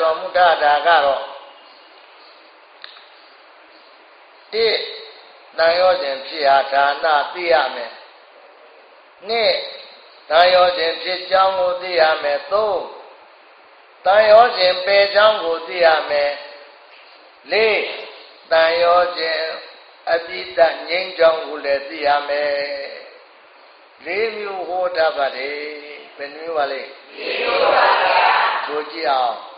တော်မူတာဒါကတော့တိတန်ရောခြင်းဖြစ်ဟာဒါနသိရမယ်နှစ်တန်ရောခြင်းဖြစ်ကြောင်းကိုသိရမယ်သုံးတန်ရောခြင်းပေကြောင်းကိုသိရမယ်လေးတန်ရောခြင်းအပိတငြိမ်းကြောင်းကိုလည်းသိရမယ်လေးမျိုးဟောတတ်ပါတယ်ဘယ်မျိုးပါလဲလေးမျိုးပါဗျာဆိုကြည့်အောင်တ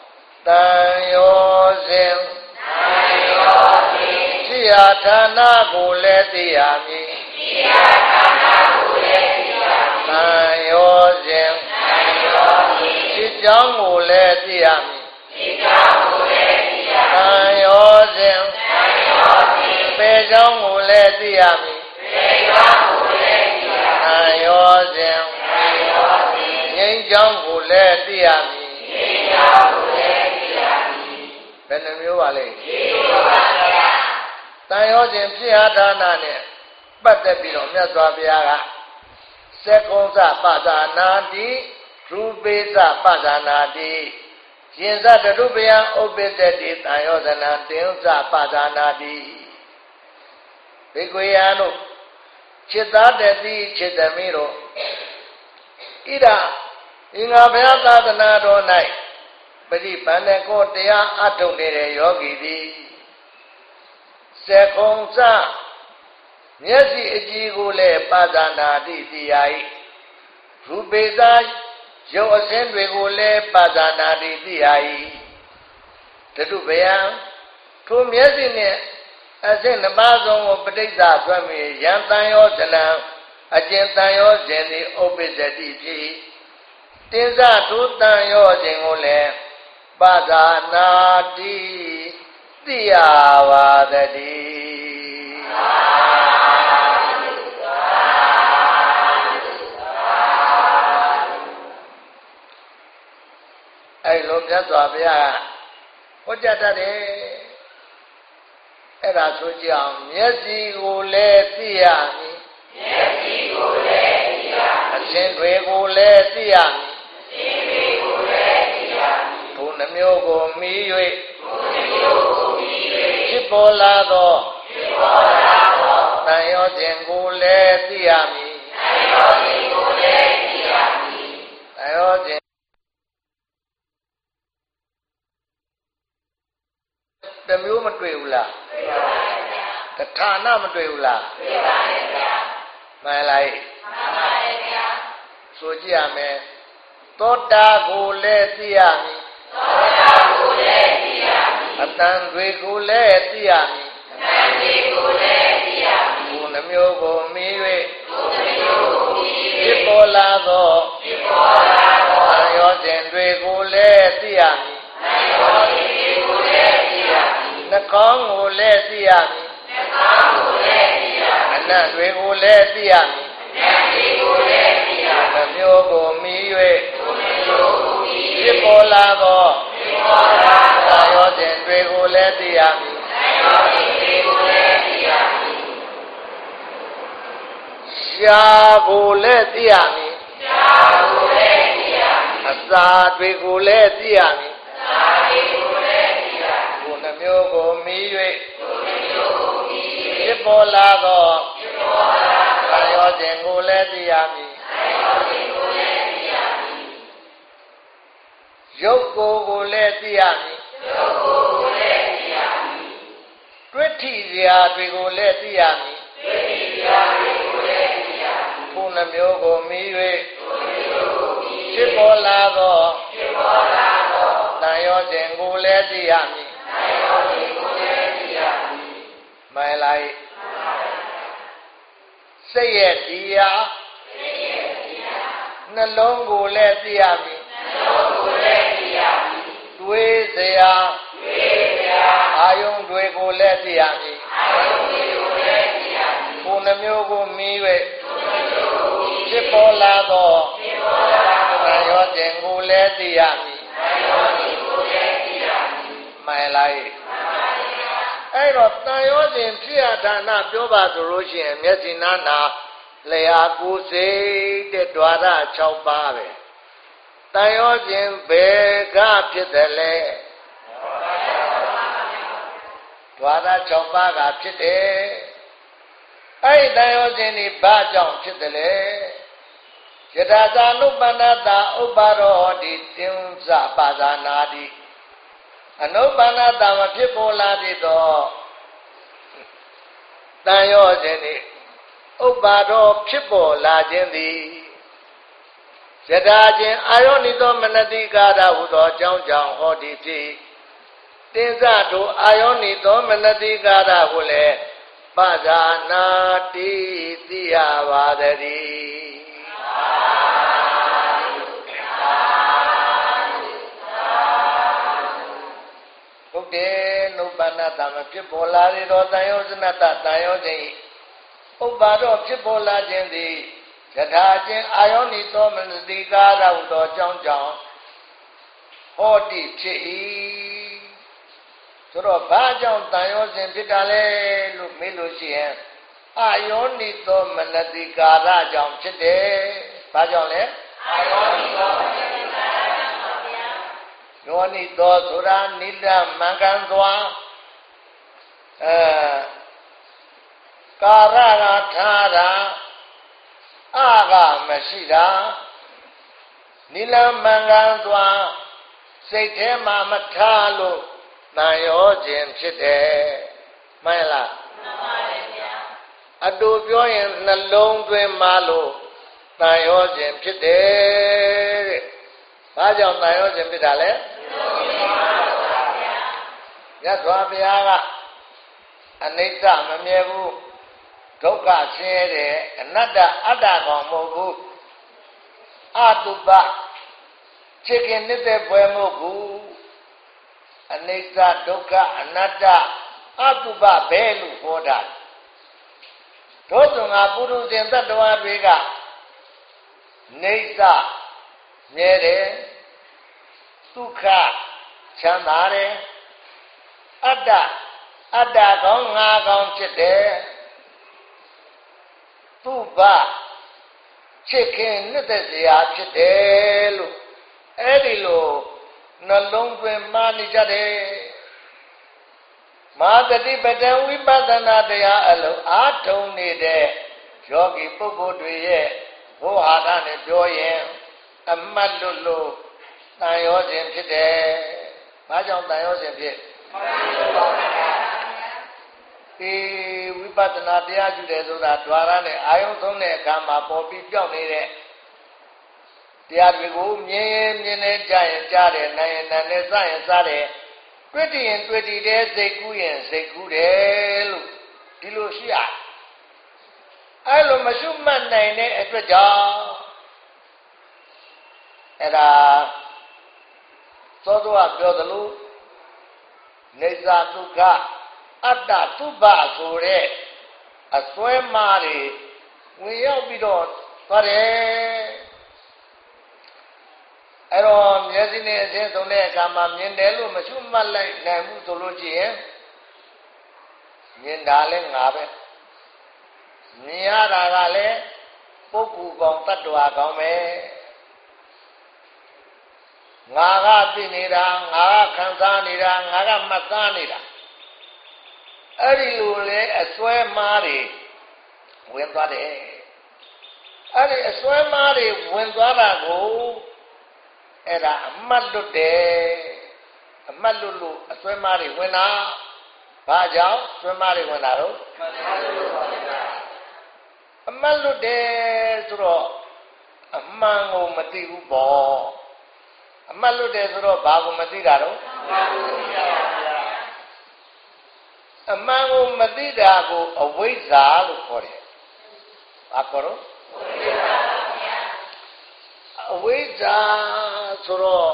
န်ရောစဉ်တန်ရောစဉ်ဖြစ်ရာဌာနကိုလည်းသိရမည်ဖြစ်ရာဌာနကိုလည်းသိရမည်တန်ရောစဉ်တန်ရောစဉ်ဖြစ်ကြောင်းကိုလည်းသိရမည်ဖြစ်ကြောင်းကိုလည်းသိရမည်တန်ရောစဉ်တန်ရောစဉ်ပေကြောင်းကိုလည်းသိရမည်ပေကြောင်းကိုလည်းသိရမည်တန်ရောစဉ်တန်ရောစဉ်ငြိမ်းကြောင်းကိုလည်းသိရမည်ငြိမ်းကြောင်းကိုလည်းသိရမည် ဘယ်နှမျိုးပါလဲ၄မျိုးပါဗျာတန်ရောခြင်းဖြစ်ဟာဒါနနဲ့ပတ်သက်ပြီးတော့မြတ်စွာဘုရားကစက္ကုံစပဇာနာတိရူပေစပဇာနာတိရှင်ဇတရုပယံဥပ္ပစ္စတိတန်ရောဇနံတင်စပဇာနာတိဘေကွေယံတို့จิตသားတတိจิตသမီးတို့ဣဒအင်္ဂါဘုရားသာသနာတော်၌ ပရိပန္နကောတရားအထုတ်နေတဲ့ယောဂီသည်စေကုံစမျက်စိအကြည့်ကိုလည်းပါဇာနာတိတရား၏ရူပေသာရုပ်အစင်းတွေကိုလည်းပါဇာနာတိတရား၏တတုဗျံထိုမျက်စိနဲ့အစင်းနှစ်ပါးဆုံးကိုပဋိစ္စဆွဲမိယံတန်ရောဇနံအကျဉ်တန်ရောဇင်သည်ဥပ္ပစ္စတိဖြစ်တင်စထိုတန်ရောဇင်ကိုလည်း ပါဇာနာတိသိရပါတည်းအဲ့လိုမြတ်စွာဘုရားဟောကြားတတ်တယ်အဲ့ဒါဆိုကြအောင်မျက်စိကိုလည်းသိရမည်မျက်စိကိုလည်းသိရမည်အရှင်တွေကိုလည်းသိရမည် နှမျိုးကိုမီး၍ဘုနှမျိုးကိုမီး၍ဖြစ်ပေါ်လာသောဖြစ်ပေါ်လာသောတန်ရောခြင်းကိုလည်းသိရမည်တန်ရောခြင်းကိုလည်းသိရမည်တန်ရောခြင်းတမျိုးမတွေ့ဘူးလားတွေ့ပါပါဗျာတဌာနမတွေ့ဘူးလားတွေ့ပါပါဗျာမှန်လိုက်မှန်ပါတယ်ဗျာဆိုကြည့်ရမယ်သောတာကိုလည်းသိရမည်သောတာ ကိုလည်းသိရမည်အတန်တွေကိုလည်းသိရမည်အတန်တွေကိုလည်းသိရမည်ဘုနှမျိုးကိုမီး၍ဘုနှမျိုးကိုမီး၍ဖြစ်ပေါ်လာသောဖြစ်ပေါ်လာသောအယောစဉ်တွေကိုလည်းသိရမည်အယောစဉ်တွေကိုလည်းသိရမည်နှကောင်းကိုလည်းသိရမည်နှကောင်းကိုလည်းသိရမည်အနတ်တွေကိုလည်းသိရမည်အနတ်တွေကိုလည်းသိရမည်နှမျိုးကိုမီး၍ဘုနှမျိုးကိုမီး၍ဖြစ်ပေါ်လာသောဖြစ်ပေါ်လာ သောအယောစဉ်တွေကိုလည်းသိရမည်အယောစဉ်တွေကိုလည်းသိရမည်ရှားကိုလည်းသိရမည်ရှားကိုလည်းသိရမည်အစာတွေကိုလည်းသိရမည်အစာတွေကိုလည်းသိရမည်ဘုနှမျိုးကိုမီး၍ဘုနှမျိုးကိုမီး၍ဖြစ်ပေါ်လာသောဖြစ်ပေါ်လာသောအယောစဉ်ကိုလည်းသိရမည် ရုပ်ကိုယ်ကိုလည်းသိရမည်ရုပ်ကိုယ်ကိုလည်းသိရမည်တွေ့ထိစရာတွေကိုလည်းသိရမည်တွေ့ထိစရာတွေကိုလည်းသိရမည်ဘုနှမျိုးကိုမီး၍ဘုနှမျိုးကိုမီး၍ဖြစ်ပေါ်လာသောဖြစ်ပေါ်လာသောတန်ရောခြင်းကိုလည်းသိရမည်တန်ရောခြင်းကိုလည်းသိရမည်မှန်လိုက်စိတ်ရဲ့တရားစိတ်ရဲ့တရားနှလုံးကိုလည်းသိရမည်နှလုံးကိုလည်းသိ ရမည်တွေးစရာတွေးစရာအာယုံတွေကိုလည်းသိရမည်အာယုံတွေကိုလည်းသိရမည်ဘုနှမျိုးကိုမီး၍ဘုနှမျိုးကိုမီးဖြစ်ပေါ်လာသောဖြစ်ပေါ်လာသောတန်ရောခြင်းကိုလည်းသိရမည်တန်ရောခြင်းကိုလည်းသိရမည်မှန်လိုက်အဲ့တော့တန်ရောခြင်းဖြစ်ရဒါနပြောပါဆိုလို့ရှိရင်မျက်စိနာနာလျာကိုယ်စိတ်တဲ့ द्वार 6ပါးပဲ တန်ရောခြင်းဘယ်ကဖြစ်တယ်လဲဒွါရ6ပါးကဖြစ်တယ်အဲ့ဒီတန်ရောခြင်းဒီဘာကြောင့်ဖြစ်တယ်လဲယထာသာနုပ္ပန္နတာဥပ္ပါရောတိတင်္စပါဇာနာတိအနုပ္ပန္နတာမဖြစ်ပေါ်လာသေးသောတန်ရောခြင်းဒီဥပ္ပါရောဖြစ်ပေါ်လာခြင်းသည် ယထာခြင်းအာယောနိသောမနတိကာရဟုသောအကြောင်းကြောင့်ဟောဒီဖြစ်တင်္စတို့အာယောနိသောမနတိကာရဟုလည်းပဇာနာတိသိရပါတည်းဟုတ်တယ်နုပ္ပန္နတမဖြစ်ပေါ်လာရသောတန်ယောဇနတတန်ယောခြင်းဥပ္ပါတော့ဖြစ်ပေါ်လာခြင်းသည် ယထာခြင်းအာယောနိသောမနတိကာရဟုသောအကြောင်းကြောင့်ဟောတိဖြစ်၏ဆိုတော့ဘာကြောင့်တန်ယောခြင်းဖြစ်တာလဲလို့မေးလို့ရှိရင်အာယောနိသောမနတိကာရကြောင့်ဖြစ်တယ်ဘာကြောင့်လဲအာယောနိသောမနတိကာရယောနိသောဆိုတာနိလမံကန်သွားအဲကာရကထားတာ အကမရှိတာနိလမံကန်သွားစိတ်ထဲမှာမထားလို့တန်ရောခြင်းဖြစ်တယ်မှန်လားမှန်ပါတယ်ဗျာအတူပြောရင်နှလုံးသွင်းမှလို့တန်ရောခြင်းဖြစ်တယ်တဲ့ဘာကြောင့်တန်ရောခြင်းဖြစ်တာလဲမြတ်စွာဘုရားကအနိစ္စမမြဲဘူး ဒုက္ခဆင်းရဲတယ်အနတ္တအတ္တကောင်မဟုတ်ဘူးအတုပချစ်ခင်နေတဲ့ဘွယ်မဟုတ်ဘူးအနိစ္စဒုက္ခအနတ္တအတုပဘဲလို့ဟောတာတို့သူငါပုရုဇဉ်တ attva တွေကနေစ္စမြဲတယ်ဒုက္ခချမ်းသာတယ်အတ္တအတ္တကောင်းငါကောင်းဖြစ်တယ် သူ့ဘချစ်ခင်နှစ်သက်စရာဖြစ်တယ်လို့အဲ့ဒီလိုနှလုံးသွင်းမှနေကြတယ်မာတတိပဒံဝိပဿနာတရားအလုံးအားထုံနေတဲ့ယောဂီပုဂ္ဂိုလ်တွေရဲ့ဘုဟာရနဲ့ပြောရင်အမတ်လွတ်လို့တန်ရောစဉ်ဖြစ်တယ်။ဘာကြောင့်တန်ရောစဉ်ဖြစ် ဒီဝိပဿနာတရားကျူတယ်ဆိုတာဓွာရနဲ့အာယုံဆုံးတဲ့အခါမှာပေါ်ပြီးပြောက်နေတဲ့တရားတွေကိုမြင်ရင်မြင်နေကြရင်ကြားတယ်နိုင်ရင်နိုင်တယ်စရင်စတယ်တွေ့တည်ရင်တွေ့တည်တယ်စိတ်ကူးရင်စိတ်ကူးတယ်လို့ဒီလိုရှိရအဲ့လိုမရှုမှတ်နိုင်တဲ့အတွက်ကြောင့်အဲ့ဒါသောသောကပြောသလိုနေဇာဒုက္ခ အတ္တသုဘဆိုတဲ့အစွဲမားတွေဝင်ရောက်ပြီးတော့သွားတယ်အဲ့တော့မျက်စိနဲ့အချင်းဆုံးတဲ့အခါမှာမြင်တယ်လို့မရှုမှတ်လိုက်နိုင်ဘူးဆိုလို့ရှိရင်မြင်တာလည်းငါပဲမြင်ရတာကလည်းပုဂ္ဂိုလ်ကောင်တ attva ကောင်ပဲငါကသိနေတာငါကခံစားနေတာငါကမှတ်သားနေတာ အဲ့ဒီလိုလေအစွဲမားတွေဝင်သွားတယ်အဲ့ဒီအစွဲမားတွေဝင်သွားတာကိုအဲ့ဒါအမှတ်လွတ်တယ်အမှတ်လွတ်လို့အစွဲမားတွေဝင်တာဘာကြောင့်စွဲမားတွေဝင်တာတော့အမှတ်လွတ်တယ်ဆိုတော့အမှန်ကိုမသိဘူးပေါ့အမှတ်လွတ်တယ်ဆိုတော့ဘာကိုမသိတာတော့ အမှန်ကိုမသိတာကိုအဝိဇ္ဇာလို့ခေါ်တယ်။ဘာခေါ်တော့အဝိဇ္ဇာဆိုတော့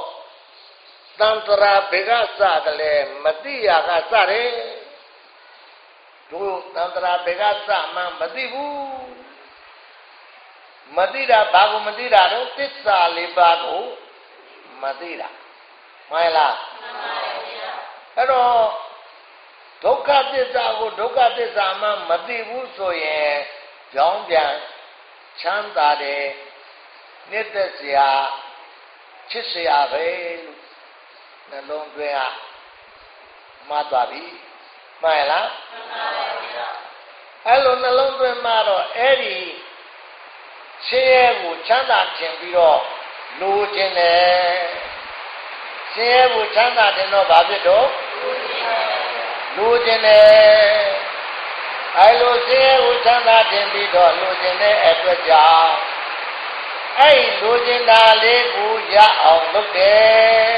တန်တရာဘေကစတယ်လေမသိရကစတယ်တို့တန်တရာဘေကစမှမသိဘူးမသိတာဘာကိုမသိတာတော့သစ္စာလေးပါးကိုမသိတာမှန်လားမှန်ပါဗျာအဲ့တော့ ဒုက္ခသစ္စာကိုဒုက္ခသစ္စာမှမသိဘူးဆိုရင်ကြောင်းပြန်ချမ်းသာတယ်နှစ်သက်စရာချစ်စရာပဲလို့နှလုံးသွင်းကမှတ်သွားပြီမှန်လားမှန်ပါဗျာအဲ့လိုနှလုံးသွင်းမှတော့အဲ့ဒီဆင်းရဲကိုချမ်းသာခြင်းပြီးတော့လိုခြင်းတယ်ဆင်းရဲကိုချမ်းသာတယ်တော့ဘာဖြစ်တော့ လိုခြင်းတယ်အဲ့လိုဆင်းရဲကိုချမ်းသာခြင်းပြီးတော့လိုခြင်းတဲ့အတွက်ကြောင့်အဲ့ဒီလိုခြင်းတာလေးကိုရအောင်လုပ်တယ်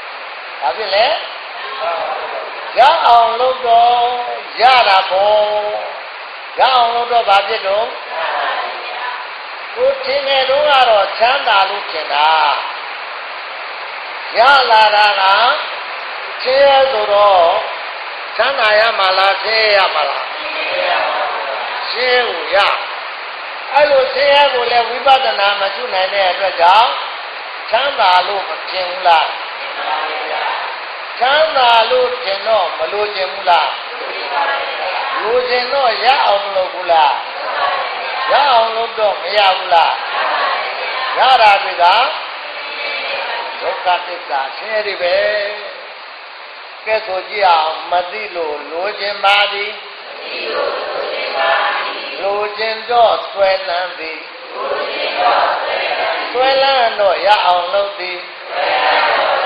။ဘာဖြစ်လဲ။ရအောင်လုပ်တော့ရတာပေါ့။ရအောင်လုပ်တော့ဘာဖြစ်တော့ကိုထင်တဲ့တော့ကတော့ချမ်းသာလို့ထင်တာ။ရလာတာကဆင်းရဲဆိုတော့ ချမ်းသာရမှာလားဆင်းရဲရမှာလားဆင်းရဲကိုရအဲ့လိုဆင်းရဲကိုလည်းဝိပဿနာမကျွနိုင်တဲ့အတွက်ကြောင့်ချမ်းသာလို့မထင်ဘူးလားချမ်းသာလို့ထင်တော့မလို့ခြင်းဘူးလားလိုခြင်းတော့ရအောင်မလုပ်ဘူးလားရအောင်လုပ်တော့မရဘူးလားရတာတွေကဒုက္ခသစ္စာဆင်းရဲတွေပဲ ကဲဆိုကြည့်အောင်မသိလို့လိုခြင်းပါသည်မသိလို့လိုခြင်းပါသည်လိုခြင်းတော့ဆွဲလန်းသည်လိုခြင်းတော့ဆွဲလန်းတော့ရအောင်လုပ်သည်ဆွဲလန်းတော့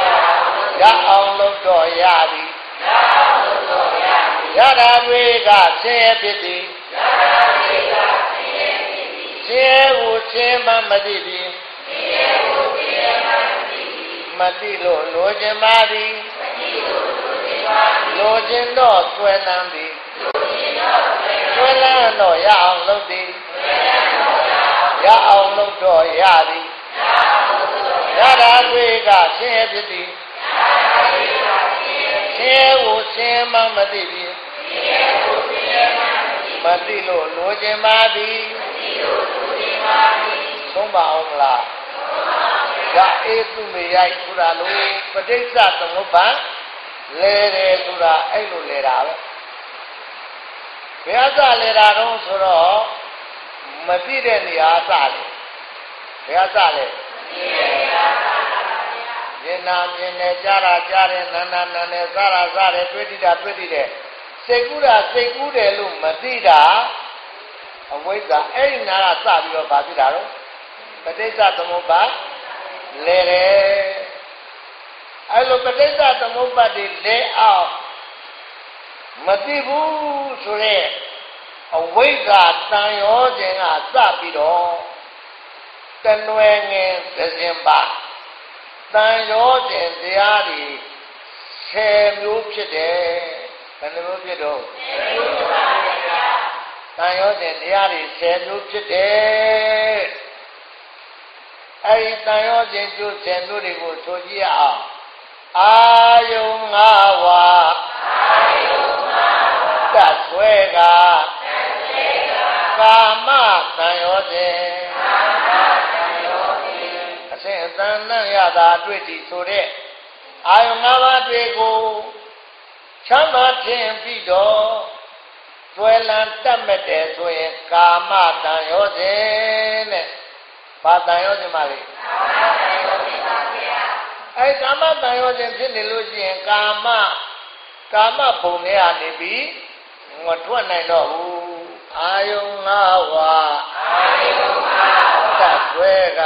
ရအောင်လုပ်တော့ရသည်ရအောင်လုပ်တော့ရသည်ရတာတွေကဆင်းရဲဖြစ်သည်ရတာတွေကဆင်းရဲဖြစ်သည်ဆင်းရဲကိုဆင်းမှမသိသည်ဆင်းရဲကိုဆင်းမှမသိသည်မသိလို့လိုခြင်းပါသည်မသိ လို့လိုခြင်းပါသည်လိုခြင်းတော့ဆွဲလန်းသည်လိုခြင်းတော့ဆွဲလန်းတော့ရအောင်လုပ်သည်ဆွဲလန်းတော့ရအောင်လုပ်တော့ရသည်ရအောင်လုပ်တော့ရတာတွေကဆင်းရဲဖြစ်သည်ဆင်းရဲကိုဆင်းမှမသိပြီမသိလို့လိုချင်ပါသည်သုံးပါအောင်မလားဒါအေးသူမေရိုက်ဆိုတာလို့ပဋိစ္စသမုပ္ပါ လဲတယ်ဆိုတာအဲ့လိုလဲတာပဲဘယ်အစလဲတာတော့ဆိုတော့မသိတဲ့နေရာအစလဲဘယ်အစလဲမသိတဲ့နေရာမြင်နာမြင်တယ်ကြားတာကြားတယ်နာနာနာတယ်စားတာစားတယ်တွေ့တိတာတွေ့တိတယ်စိတ်ကူးတာစိတ်ကူးတယ်လို့မသိတာအဝိဇ္ဇာအဲ့ဒီနာကစပြီးတော့ဗာဖြစ်တာတော့ပဋိစ္စသမုပ္ပါလဲတယ် အဲ့လိုပဋိစ္စသမုပ္ပါတွေလဲအောင်မသိဘူးဆိုရက်အဝိဇ္ဇာတန်ရောခြင်းကစပြီးတော့တဏွယ်ငင်သစဉ်ပါတန်ရောခြင်းတရားတွေ10မျိုးဖြစ်တယ်ဘယ်နှမျိုးဖြစ်တော့10မျိုးပါဗျာတန်ရောခြင်းတရားတွေ10မျိုးဖြစ်တယ်အဲဒီတန်ရောခြင်းကျိုး10မျိုးတွေကိုဆိုကြည့်အောင် အာယုံ၅ဝါအာယုံ၅ဝါတတ်ဆွဲကတတ်ဆွဲကကာမတန်ရောခြင်းဆင့်အတန်နဲ့ရတာတွေ့ကြည့်ဆိုတဲ့အာယု၅ပါးတွေကိုချမ်းသာခြင်းပြီးတော့သွဲလန်းတတ်မဲ့တယ်ဆိုရင်ကာမတန်ရောခြင်းတဲ့ဘာတန်ရောခြင်းပါလဲကာမတန်ရောခြင်းပါဗျာ အဲကာမတန်ရောခြင်းဖြစ်နေလို့ရှိရင်ကာမကာမဘုံတွေကနေပြီးမထွက်နိုင်တော့ဘူးအာယု၅ဝါအာယု၅ဝါတတ်သွဲက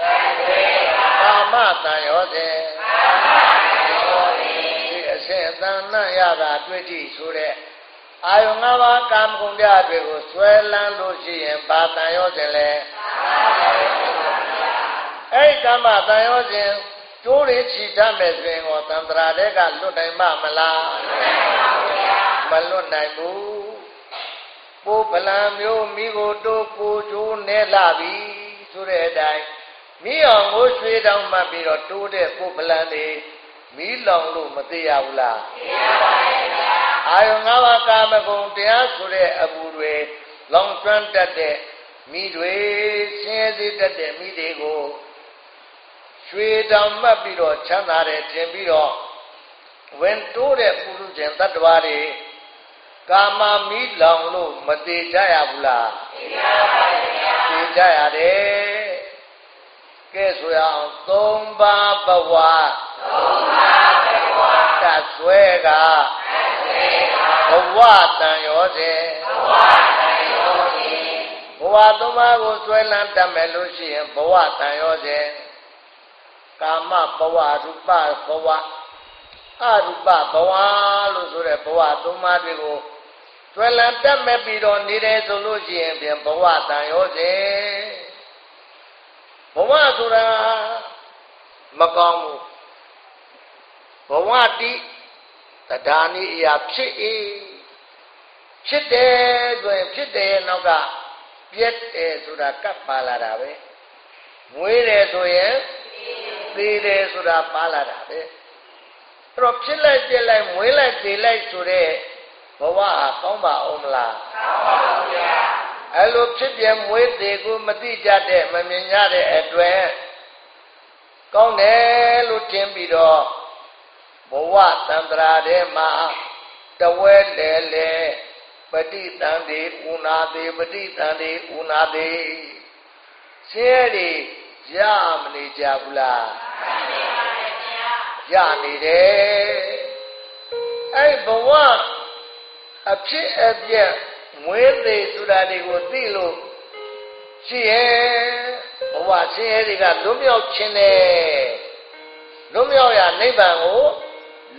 တတ်သွဲကာမတန်ရောစဉ်ကာမတန်ရောစဉ်ဒီအစဉ်အတန်နဲ့ရတာတွေ့ကြည့်ဆိုတဲ့အာယု၅ပါးကာမဂုဏ်တရားတွေကိုဆွဲလန်းလို့ရှိရင်ဘာတန်ရောစဉ်လဲအဲ့ဒီကာမတန်ရောစဉ် ကျိုးရချီတတ်မယ်ဆိုရင်ဟောတန်ត្រာတဲ့ကလွတ်နိုင်မမလားမလွတ်နိုင်ဘူးပိုးဗလံမျိုးမိကိုတိုးကိုကျိုးနေလာပြီဆိုတဲ့အတိုင်းမိအောင်ကိုရွှေတောင်မှတ်ပြီးတော့တိုးတဲ့ပုပ္ပလန်တွေမိလောင်လို့မသိရဘူးလားသိရပါရဲ့ဗျာအာယုံ၅ပါးကာမဂုဏ်တရားဆိုတဲ့အပူတွေလောင်ကျွမ်းတတ်တဲ့မိတွေဆင်းရဲစေတတ်တဲ့မိတွေကို ရွှေတောင်မှတ်ပြီးတော့ချမ်းသာတယ်ထင်ပြီးတော့ဝင်တိုးတဲ့ပုရုဇဉ်တ attva တွေကာမမိလောင်လို့မသေးကြရဘူးလားသိရပါရဲ့ဗျာသိကြရတယ်ကဲဆိုရအောင်သုံးပါးဘဝသုံးပါးဘဝတဆွဲကဘဝတန်ရောစေဘဝတန်ရောစေဘဝသုံးပါးကိုဆွဲလန်းတတ်မယ်လို့ရှိရင်ဘဝတန်ရောစေ ကာမဘဝရူပဘဝအရူပဘဝလို့ဆိုတဲ့ဘဝသုံးပါးတွေကိုဆွဲလန်းတတ်မဲ့ပြီးတော့နေတယ်ဆိုလို့ရှိရင်ပြန်ဘဝတန်ရောစေဘဝဆိုတာမကောင်းဘူးဘဝတိတရားနည်းအရာဖြစ်၏ဖြစ်တယ်ဆိုရင်ဖြစ်တယ်နောက်ကပြက်တယ်ဆိုတာကပ်ပါလာတာပဲမွေးတယ်ဆိုရင် သေးတယ်ဆိုတာပါလာတာပဲအဲ့တော့ဖြစ်လိုက်ပြက်လိုက်မွေးလိုက်သေးလိုက်ဆိုတဲ့ဘဝဟာကောင်းပါအောင်မလားကောင်းပါဘူးဗျာအဲ့လိုဖြစ်ပြမွေးသေးကိုမသိကြတဲ့မမြင်ကြတဲ့အတွက်ကောင်းတယ်လို့ထင်ပြီးတော့ဘဝတန္တရာထဲမှာတဝဲလေလေပฏิတန်တိဥနာတိပฏิတန်တိဥနာတိဆဲရီ ရမနေကြဘူးလားရနေတယ်အဲ့ဘဝအဖြစ်အပျက်မွေးသေးဆိုတာတွေကိုသိလို့ရှိရဲ့ဘဝဆင်းရဲတွေကလွတ်မြောက်ခြင်းနဲ့လွတ်မြောက်ရာနိဗ္ဗာန်ကို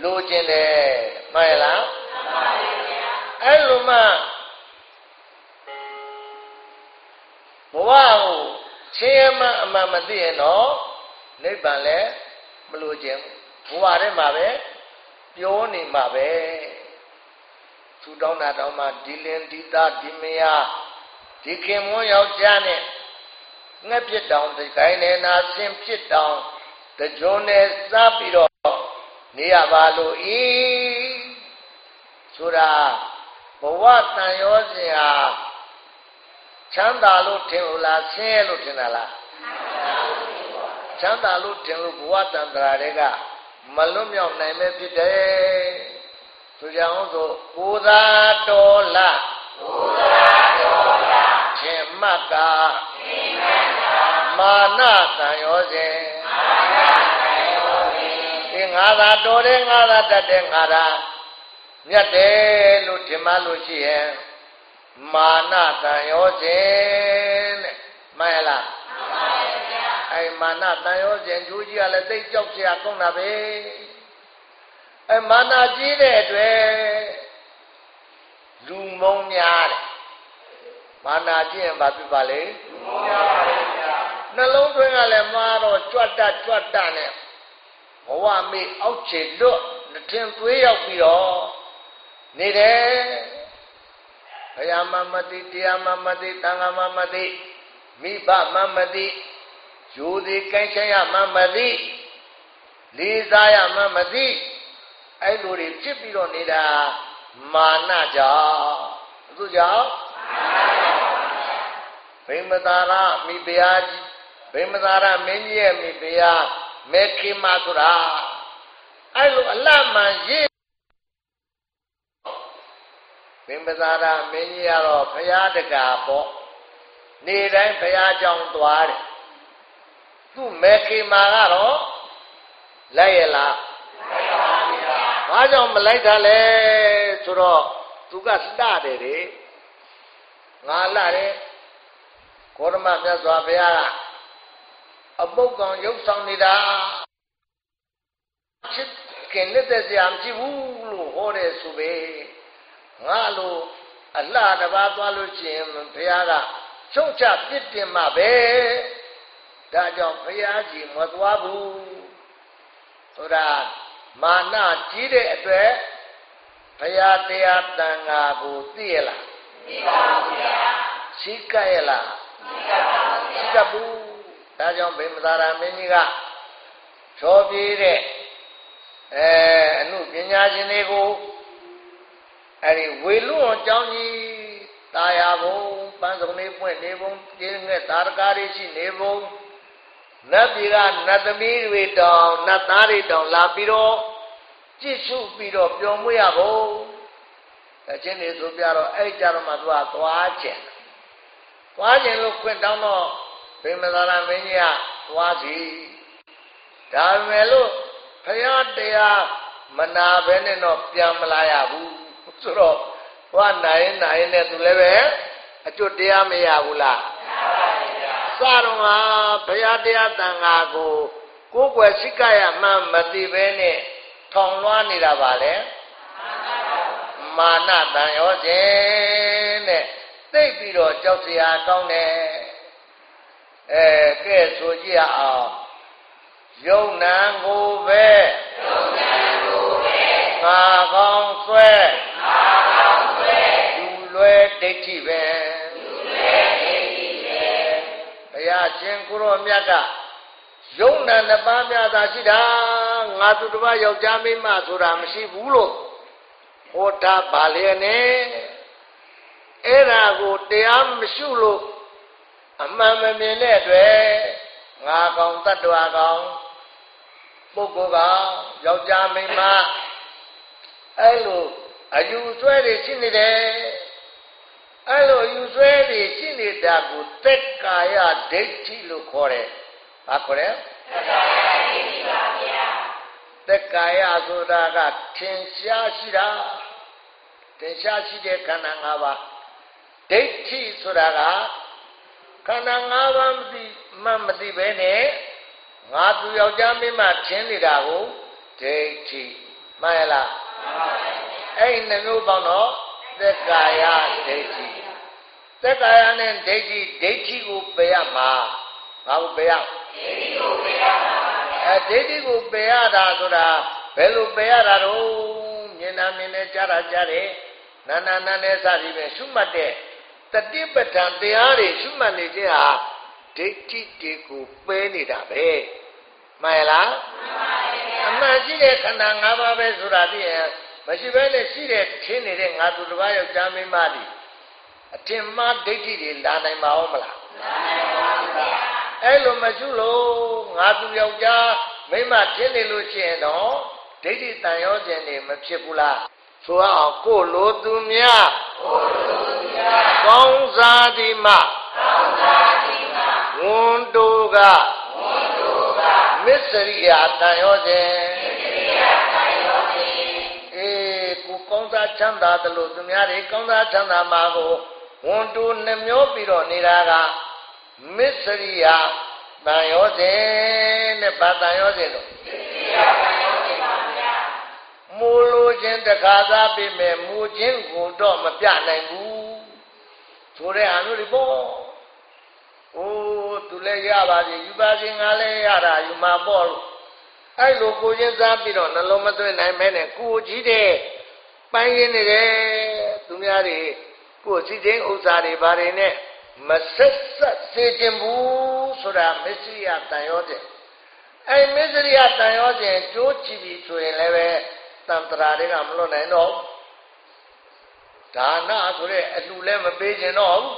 လိုချင်တယ်မှန်လားမှန်ပါဗျာအဲ့လိုမှဘဝကို ချင်းရမအမှန်မသိရင်တော့နိဗ္ဗာန်လည်းမလိုချင်ဘဝထဲမှာပဲပြောနေမှာပဲသူတောင်းတာတောင်းမှဒီလင်ဒီသားဒီမယားဒီခင်မွန်းယောက်ျားနဲ့ငှက်ပြစ်တောင်ဒီကိုင်းနေနာဆင်းဖြစ်တောင်တကြုံနဲ့စားပြီးတော့နေရပါလို့ဤဆိုတာဘဝတန်ရောစဉ်ဟာ ချမ်းသာလို့ထင်လို့လားဆင်းရဲလို့ထင်တာလားချမ်းသာလို့ထင်လို့ဘဝတန်တရာတွေကမလွတ်မြောက်နိုင်ပဲဖြစ်တယ်ဆိုကြအောင်ဆိုကိုသာတော်လာကိုသာတော်လာခြင်းမတ်ကာခြင်းမတ်ကာမာနတန်ရောစဉ်မာနဒီငါသာတော်တယ်ငါသာတတ်တယ်ငါသာမြတ်တယ်လို့ထင်မှလို့ရှိရင် မာနတန်ရောခြင်းတဲ့မှန်လားမှန်ပါဗျာအဲ့မာနတန်ရောခြင်းကျိုးကြီးကလည်းသိကြောက်เสียကောင်းတာပဲအဲ့မာနကြီးတဲ့အတွက်လူမုံများတယ်မာနကြီးရင်ဘာဖြစ်ပါလဲလူမုံများပါလေဗျာနှလုံးသွင်းကလည်းမှားတော့ကြွတ်တကြွတ်တနဲ့ဘဝမေးအောက်ခြေလွတ်နှထင်သွေးရောက်ပြီးတော့နေတယ် ဘုရားမမတိတရားမမတိတန်ခါမမတိမိဘမမတိယူသည်ကိုင်းဆိုင်ရမမတိလေးစားရမမတိအဲ့လိုတွေဖြစ်ပြီးတော့နေတာမာနကြောင့်သူကြောင့်ဗိမသာရမိဖုရားကြီးဗိမသာရမင်းကြီးရဲ့မိဖုရားမေခိမဆိုတာအဲ့လိုအလတ်မှန်ရေး မင်းပဇာရမင်းကြီးကတော့ဘုရားတကာပေါ့နေတိုင်းဘုရားကြောင်းသွားတယ်သူ့မေခိမာကတော့လိုက်ရလားလိုက်ပါဗျာဘာကြောင့်မလိုက်တာလဲဆိုတော့သူကလှတယ်လေငါလှတယ်ကောရမမြတ်စွာဘုရားကအပုတ်ကောင်ရုပ်ဆောင်နေတာချစ်ခင်နေတဲ့စရာမရှိဘူးလို့ဟောတယ်ဆိုပဲ ငါလိုအလှတပါးသွားလို့ရှိရင်ဘုရားကချုပ်ချပြစ်တင်မှာပဲဒါကြောင့်ဘုရားကြီးမသွားဘူးဆိုတာမာနကြီးတဲ့အတွက်ဘုရားတရားတန်ခါကိုသိရလားသိပါဘူးဗျာရှိကဲ့ရလားသိပါဘူးရှိကဘူးဒါကြောင့်ဗိမသာရမင်းကြီးကချောပြေးတဲ့အဲအမှုပညာရှင်တွေကို အဲဒီဝေလွန်ကြောင်းကြီးตาယာဘုံပန်းစုံလေးပွင့်နေဘုံကျင်းငှက်တာရကားတွေရှိနေဘုံနတ်ပြည်ကနတ်သမီးတွေတောင်နတ်သားတွေတောင်လာပြီးတော့ကြည့်ရှုပြီးတော့ပျော်မွေ့ရဘုံအချင်းတွေဆိုပြတော့အဲ့ကြတော့မှသူကသွားခြင်းသွားခြင်းလို့ခွင့်တောင်းတော့ဗိမသာရမင်းကြီးကသွားစီဒါပေမဲ့လို့ဖရာတရားမနာဘဲနဲ့တော့ပြန်မလာရဘူး ဆိုတော့သွားနိုင်နိုင်နဲ့သူလည်းပဲအကျွတ်တရားမရဘူးလားစတော့ငါဘုရားတရားတန်ခါကိုကိုယ်ွယ်စိကရမှမသိဘဲနဲ့ထောင်လွှားနေတာပါလေမာနတန်ရောခြင်းတဲ့သိပြီးတော့ကြောက်စရာကောင်းတယ်အဲကဲဆိုကြည့်အောင်ယုံနံကိုပဲယုံနံကိုပဲငါကောင်းဆွဲငါကောင်းဆွဲ လူလွဲဒိဋ္ဌိပဲလူလွဲဒိဋ္ဌိပဲဘုရားရှင်ကိုရောမြတ်ကယုံနံနှစ်ပါးများသာရှိတာငါသူတစ်ပါးယောက်ျားမိန်းမဆိုတာမရှိဘူးလို့ဟောတာပါလေနဲ့အဲ့ဒါကိုတရားမရှိလို့အမှန်မမြင်တဲ့အတွက်ငါကောင်တ attva ကောင်ပုဂ္ဂိုလ်ကယောက်ျားမိန်းမအဲ့လို အယူဆွဲတွေရှိနေတယ်အဲ့လိုအယူဆွဲတွေရှိနေတာကိုသက်ကာယဒိဋ္ဌိလို့ခေါ်တယ်ဘာခေါ်လဲသက်ကာယဒိဋ္ဌိပါဗျာသက်ကာယဆိုတာကထင်ရှားရှိတာထင်ရှားရှိတဲ့ခန္ဓာ၅ပါးဒိဋ္ဌိဆိုတာကခန္ဓာ၅ပါးမသိမှမသိပဲနဲ့ငါသူယောက်ျားမင်းမထင်းနေတာကိုဒိဋ္ဌိမှန်ရလားမှန်ပါပါ အဲ့ဒီနှမျိုးပေါင်းတော့သက္ကာယဒိဋ္ဌိသက္ကာယနဲ့ဒိဋ္ဌိဒိဋ္ဌိကိုပယ်ရမှာငါ့ကိုပယ်ရဒိဋ္ဌိကိုပယ်ရမှာအဲဒိဋ္ဌိကိုပယ်ရတာဆိုတာဘယ်လိုပယ်ရတာတော့မြင်နာမြင်နေကြတာကြားတယ်နာနာနာနဲ့စသည်ပဲရှုမှတ်တဲ့တတိပဋ္ဌာန်တရားတွေရှုမှတ်နေခြင်းဟာဒိဋ္ဌိတွေကိုပယ်နေတာပဲမှန်လားမှန်ပါဗျာအမှန်ရှိတဲ့ခန္ဓာ၅ပါးပဲဆိုတာသိရင် မရှိဘဲနဲ့ရှိတဲ့ထင်းနေတဲ့ငါသူတစ်ပါးယောက်ျားမင်းမတွေအထင်မှားဒိဋ္ဌိတွေလာနိုင်ပါဦးမလားလာနိုင်ပါဘူးဗျာအဲ့လိုမရှိလို့ငါသူယောက်ျားမိမထင်းနေလို့ရှိရင်တော့ဒိဋ္ဌိတန်ရောခြင်းတွေမဖြစ်ဘူးလားဆိုအောင်ကိုလိုသူများကိုလိုသူများကောင်းစားသည်မကောင်းစားသည်မဝန်တိုကဝန်တိုကမစ္စရိယတန်ရောခြင်းမစ္စရိယတန်ရောခြင်းအေး ကိုကောင်းစားချမ်းသာတယ်လို့သူများတွေကောင်းစားချမ်းသာမှာကိုဝန်တိုနှမျောပြီးတော့နေတာကမစ္စရိယတန်ရောခြင်းနဲ့ဗာတန်ရောခြင်းတော့မစ္စရိယတန်ရောခြင်းပါဗျာမူလိုခြင်းတခါသားပြမယ်မူခြင်းကိုတော့မပြနိုင်ဘူးဆိုတဲ့အာမျိုးတွေပေါ့အိုးသူလည်းရပါစေယူပါစေငါလည်းရတာယူမှာပေါ့လို့အဲ့လိုကိုချင်းစားပြီးတော့နှလုံးမသွင်းနိုင်မဲနဲ့ကိုကြီးတဲ့ ပိုင်းရင်းနေတယ်သူများတွေကိုစီချင်းဥစ္စာတွေဘာတွေနဲ့မဆက်ဆက်စေခြင်းဘူးဆိုတာမစ္စရိယတန်ရောတဲ့အဲ့မစ္စရိယတန်ရောခြင်းကြိုးကြည့်ပြီးဆိုရင်လည်းပဲတန်တရာတွေကမလွတ်နိုင်တော့ဒါနဆိုတဲ့အလှလည်းမပေးခြင်းတော့ဘူး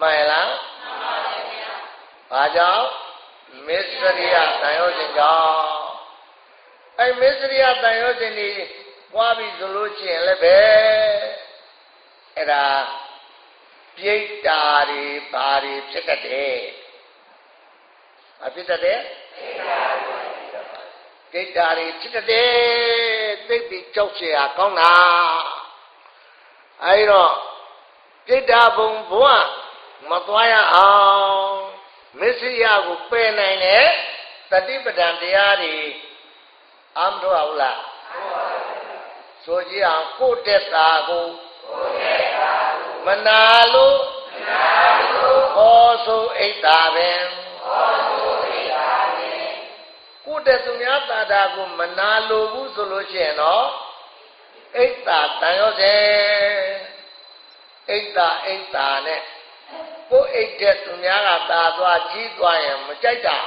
မှန်လားမှန်ပါဗျာဘာကြောင့်မစ္စရိယတန်ရောခြင်းကြောင့်အဲ့မစ္စရိယတန်ရောခြင်းဒီ ပွားပြီဆိုလို့ရှိရင်လည်းပဲအဲ့ဒါပြိတ္တာတွေဘာတွေဖြစ်တတ်တယ်အဖြစ်တတ်တယ်ပြိတ္တာတွေဒိဋ္ဌာတွေဖြစ်တဲ့သိပြီးကြောက်เสียကောင်းတာအဲဒီတော့ဒိဋ္ဌာဘုံဘဝမသွားရအောင်မစ္စရိယကိုပယ်နိုင်တဲ့တတိပဒံတရားတွေအမတော်ဘူးလား ဆိုကြည့်အောင်ကိုတက်တာကိုကိုတက်တာကိုမနာလို့မနာလို့ဟောဆိုအိတ်တာပင်ဟောဆိုအိတ်တာပင်ကိုတက်သူများတာတာကိုမနာလို့ဘူးဆိုလို့ရှိရင်တော့အိတ်တာတန်ရောစေအိတ်တာအိတ်တာနဲ့ကိုအိတ်တဲ့သူများကตาသွားကြီးသွားရင်မကြိုက်တာ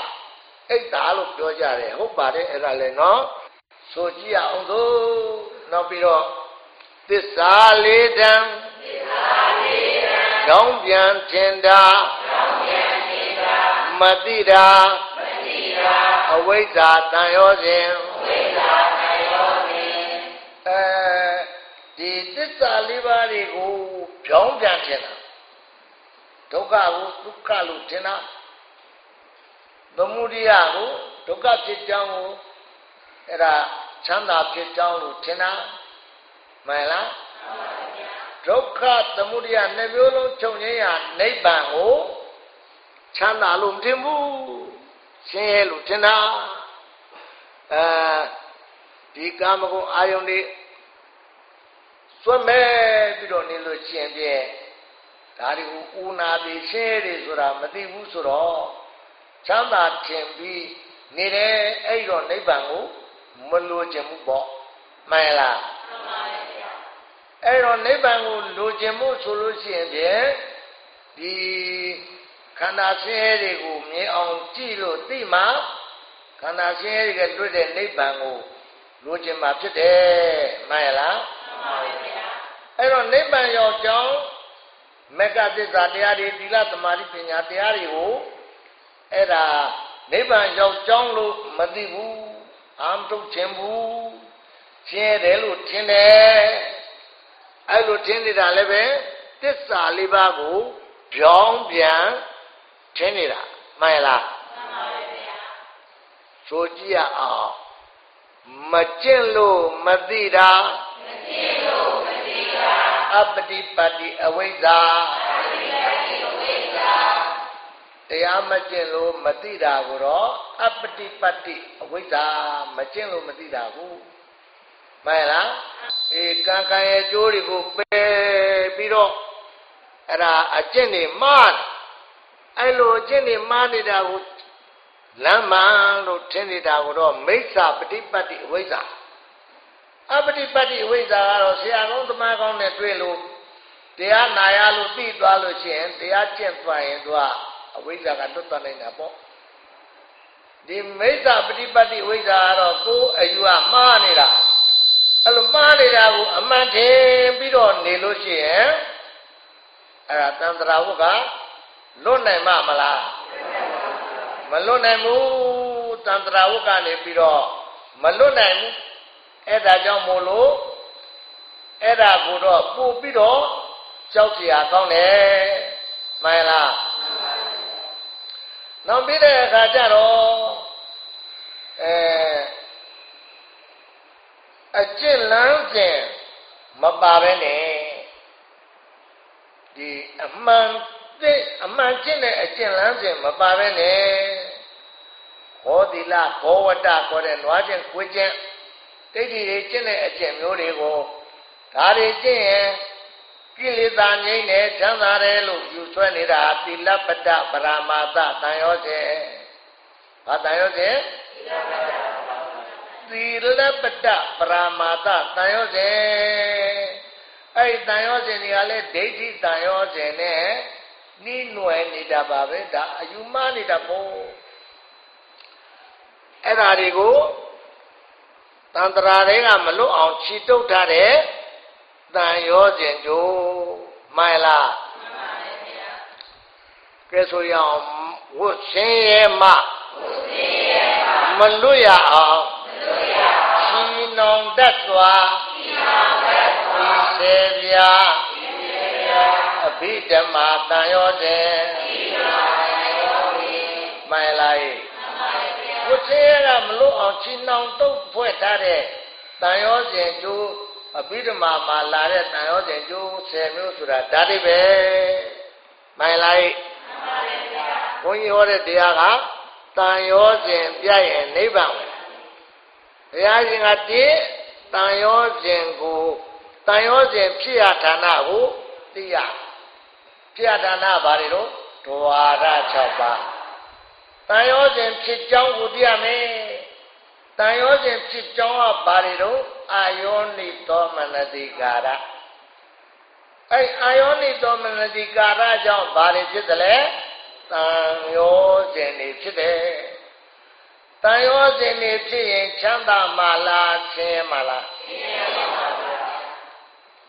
အိတ်တာလို့ပြောကြတယ်ဟုတ်ပါတယ်အဲ့ဒါလည်းနော်ဆိုကြည့်အောင်သို့ နောက်ပြီးတော့သစ္စာလေးတံသစ္စာလေးတံကြောင်းပြန်ထင်တာကြောင်းပြန်ထင်တာမတိတာမတိတာအဝိဇ္ဇာတန်ရောစဉ်အဝိဇ္ဇာတန်ရောစဉ်အဲဒီသစ္စာလေးပါးတွေကိုကြောင်းပြန်ထင်တာဒုက္ခကိုဒုက္ခလို့ထင်တာသမုဒိယကိုဒုက္ခဖြစ်ကြောင်းကိုအဲ့ဒါ ချမ်းသာဖြစ်ကြောင်းလို့ထင်တာမှန်လားဒုက္ခသမုဒိယနှစ်မျိုးလုံးချုပ်ငြိမ်းရာနိဗ္ဗာန်ကိုချမ်းသာလို့မထင်ဘူးဆင်းရဲလို့ထင်တာအဲဒီကာမဂုဏ်အာယုန်တွေစွတ်မဲ့ပြီးတော့နေလို့ရှင်ပြဲဒါတွေကိုဦးနာပြီးရှင်းရတယ်ဆိုတာမသိဘူးဆိုတော့ချမ်းသာထင်ပြီးနေတယ်အဲ့တော့နိဗ္ဗာန်ကို မလိုချင်ဘူးပေါ့မှန်လားမှန်ပါဗျာအဲ့တော့နိဗ္ဗာန်ကိုလိုချင်မှုဆိုလို့ရှိရင်ဖြင့်ဒီခန္ဓာဆင်းရဲတွေကိုမြင်အောင်ကြည့်လို့သိမှခန္ဓာဆင်းရဲတွေကလွတ်တဲ့နိဗ္ဗာန်ကိုလိုချင်မှဖြစ်တယ်မှန်ရလားမှန်ပါဗျာအဲ့တော့နိဗ္ဗာန်ရောက်ကြောင်းမက္ကသစ္စာတရားတွေသီလသမာဓိပညာတရားတွေကိုအဲ့ဒါနိဗ္ဗာန်ရောက်ကြောင်းလို့မသိဘူး အာမထုတ်ခြင်းဘူးရှင်းတယ်လို့ထင်တယ်အဲ့လိုထင်နေတာလည်းပဲသစ္စာလေးပါးကိုပြောင်းပြန်ထင်နေတာမှန်လားမှန်ပါဗျာဆိုကြည့်ရအောင်မကျင့်လို့မသိတာမကျင့်လို့မသိတာအပတိပတ္တိအဝိဇ္ဇာအပတိပတ္တိအဝိဇ္ဇာ တရားမကျင့်လို့မသိတာကိုတော့အပတိပတ္တိအဝိဇ္ဇာမကျင့်လို့မသိတာဘူးမှန်လားအေကံကံရဲ့ကျိုးတွေကိုပယ်ပြီးတော့အဲ့ဒါအကျင့်တွေမှားအဲ့လိုအကျင့်တွေမှားနေတာကိုလမ်းမှန်လို့ထင်နေတာကိုတော့မိစ္ဆာပฏิပတ်တိအဝိဇ္ဇာအပฏิပတ်တိအဝိဇ္ဇာကတော့ဆရာကောင်းသမားကောင်းနဲ့တွေ့လို့တရားနာရလို့သိသွားလို့ရှိရင်တရားကျင့်သွားရင်သူက အဝိဇ္ဇာကတွတ်တတ်လိုက်တာပေါ့ဒီမိစ္ဆာပฏิပတ်တိဝိဇ္ဇာကတော့ကိုယ်အယူကမှားနေတာအဲ့လိုမှားနေတာကိုအမှန်ထင်ပြီးတော့နေလို့ရှိရင်အဲ့ဒါတန်ត្រာဝုကလွတ်နိုင်မှာမလားမလွတ်နိုင်ဘူးတန်ត្រာဝုကနေပြီးတော့မလွတ်နိုင်ဘူးအဲ့ဒါကြောင့်မို့လို့အဲ့ဒါကိုတော့ပို့ပြီးတော့ကြောက်ကြရကောင်းတယ်မှန်လား နောက်ပြီးတဲ့အခါကျတော့အဲအကျင့်လမ်းစဉ်မပါပဲနဲ့ဒီအမှန်တဲ့အမှန်ကျင့်တဲ့အကျင့်လမ်းစဉ်မပါပဲနဲ့ဘောတိလဘောဝတ္တခေါ်တဲ့နွားကျင့်ကိုကျင့်တိဋ္ဌိတွေကျင့်တဲ့အကျင့်မျိုးတွေကိုဒါတွေကျင့်ရင် ကိလေသာငြိမ့်တယ်ချမ်းသာတယ်လို့ယူဆွဲနေတာသီလပတ္တပရမာသတန်ရောစေဘာတန်ရောစေသီလပတ္တပရမာသတန်ရောစေအဲ့ဒီတန်ရောစေတွေကလည်းဒိဋ္ဌိတန်ရောစေနဲ့နှီးနွယ်နေတာပါပဲဒါအယူမနေတာပေါ့အဲ့ဓာတွေကိုတန်တရာတွေကမလွတ်အောင်ခြိတုပ်ထားတဲ့ တန်ရောစဉ်ကြိုးမှန်လားမှန်ပါဗျာကဲဆိုရအောင်ဝတ်ဆင်းရဲမှဝတ်ဆင်းရဲမှမလွတ်ရအောင်မလွတ်ရအောင်ခြိနောင်တတ်စွာခြိနောင်တတ်စွာဒီစေဗျာဒီစေဗျာအဘိဓမ္မာတန်ရောစဉ်အဘိဓမ္မာတန်ရောစဉ်မှန်လားဝတ်သေးရမလို့အောင်ချီနှောင်တုတ်ဖွဲ့ထားတဲ့တန်ရောစဉ်ကျိုး အဘိဓမ္မာမှာလာတဲ့တန်ရောစဉ်ကျိုး10မျိုးဆိုတာဒါတွေပဲမှန်လားမှန်ပါဗျာဘုန်းကြီးဟောတဲ့တရားကတန်ရောစဉ်ပြရဲ့နိဗ္ဗာန်ဘုရားရှင်ကတည်းတန်ရောစဉ်ကိုတန်ရောစဉ်ဖြစ်ရဌာနကိုသိရဖြစ်ရဌာနဘာတွေတော့ဒွါရ6ပါးတန်ရောစဉ်ဖြစ်ကြောင်းကိုသိရမယ် တန်ရောစဉ်ဖြစ်ကြောင်းကဘာတွေတော့အာယောနိသောမနတိကာရအဲ့အာယောနိသောမနတိကာရကြောင့်ဘာတွေဖြစ်သလဲတန်ရောစဉ်တွေဖြစ်တယ်တန်ရောစဉ်တွေဖြစ်ရင်ချမ်းသာမှလားဆင်းရဲမှလားဆင်းရဲပါပါ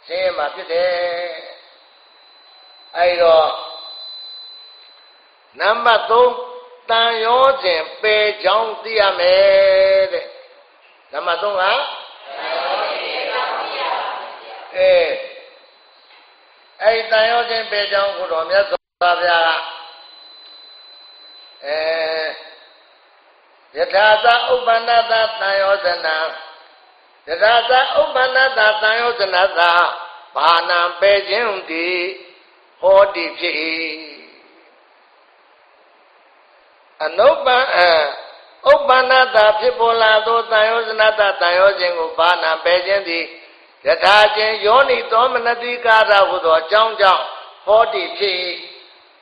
ဆင်းရဲမှဖြစ်တယ်အဲ့တော့နံပါတ်3တန်ရောစဉ်ပယ်ချောင်းသိရမယ် တဲ့ဓမ္မသုံးကအဲအဲ့တန်ရောစဉ်ပယ်ချောင်းကိုတော့မြတ်စွာဘုရားကအဲယထာသဥပ္ပန္နတသံယောဇနံယထာသဥပ္ပန္နတသံယောဇနသာဘာနံပေခြင်းသည်ဟောတိဖြစ်၏အနုပ္ပံအ ဥပ္ပန္နတာဖြစ်ပေါ်လာသောတန်ယောဇနတတန်ယောခြင်းကိုဘာနာပဲခြင်းသည်ယထာခြင်းယောနိသောမနတိကာရဟုသောအကြောင်းကြောင့်ဟောတိဖြစ်၏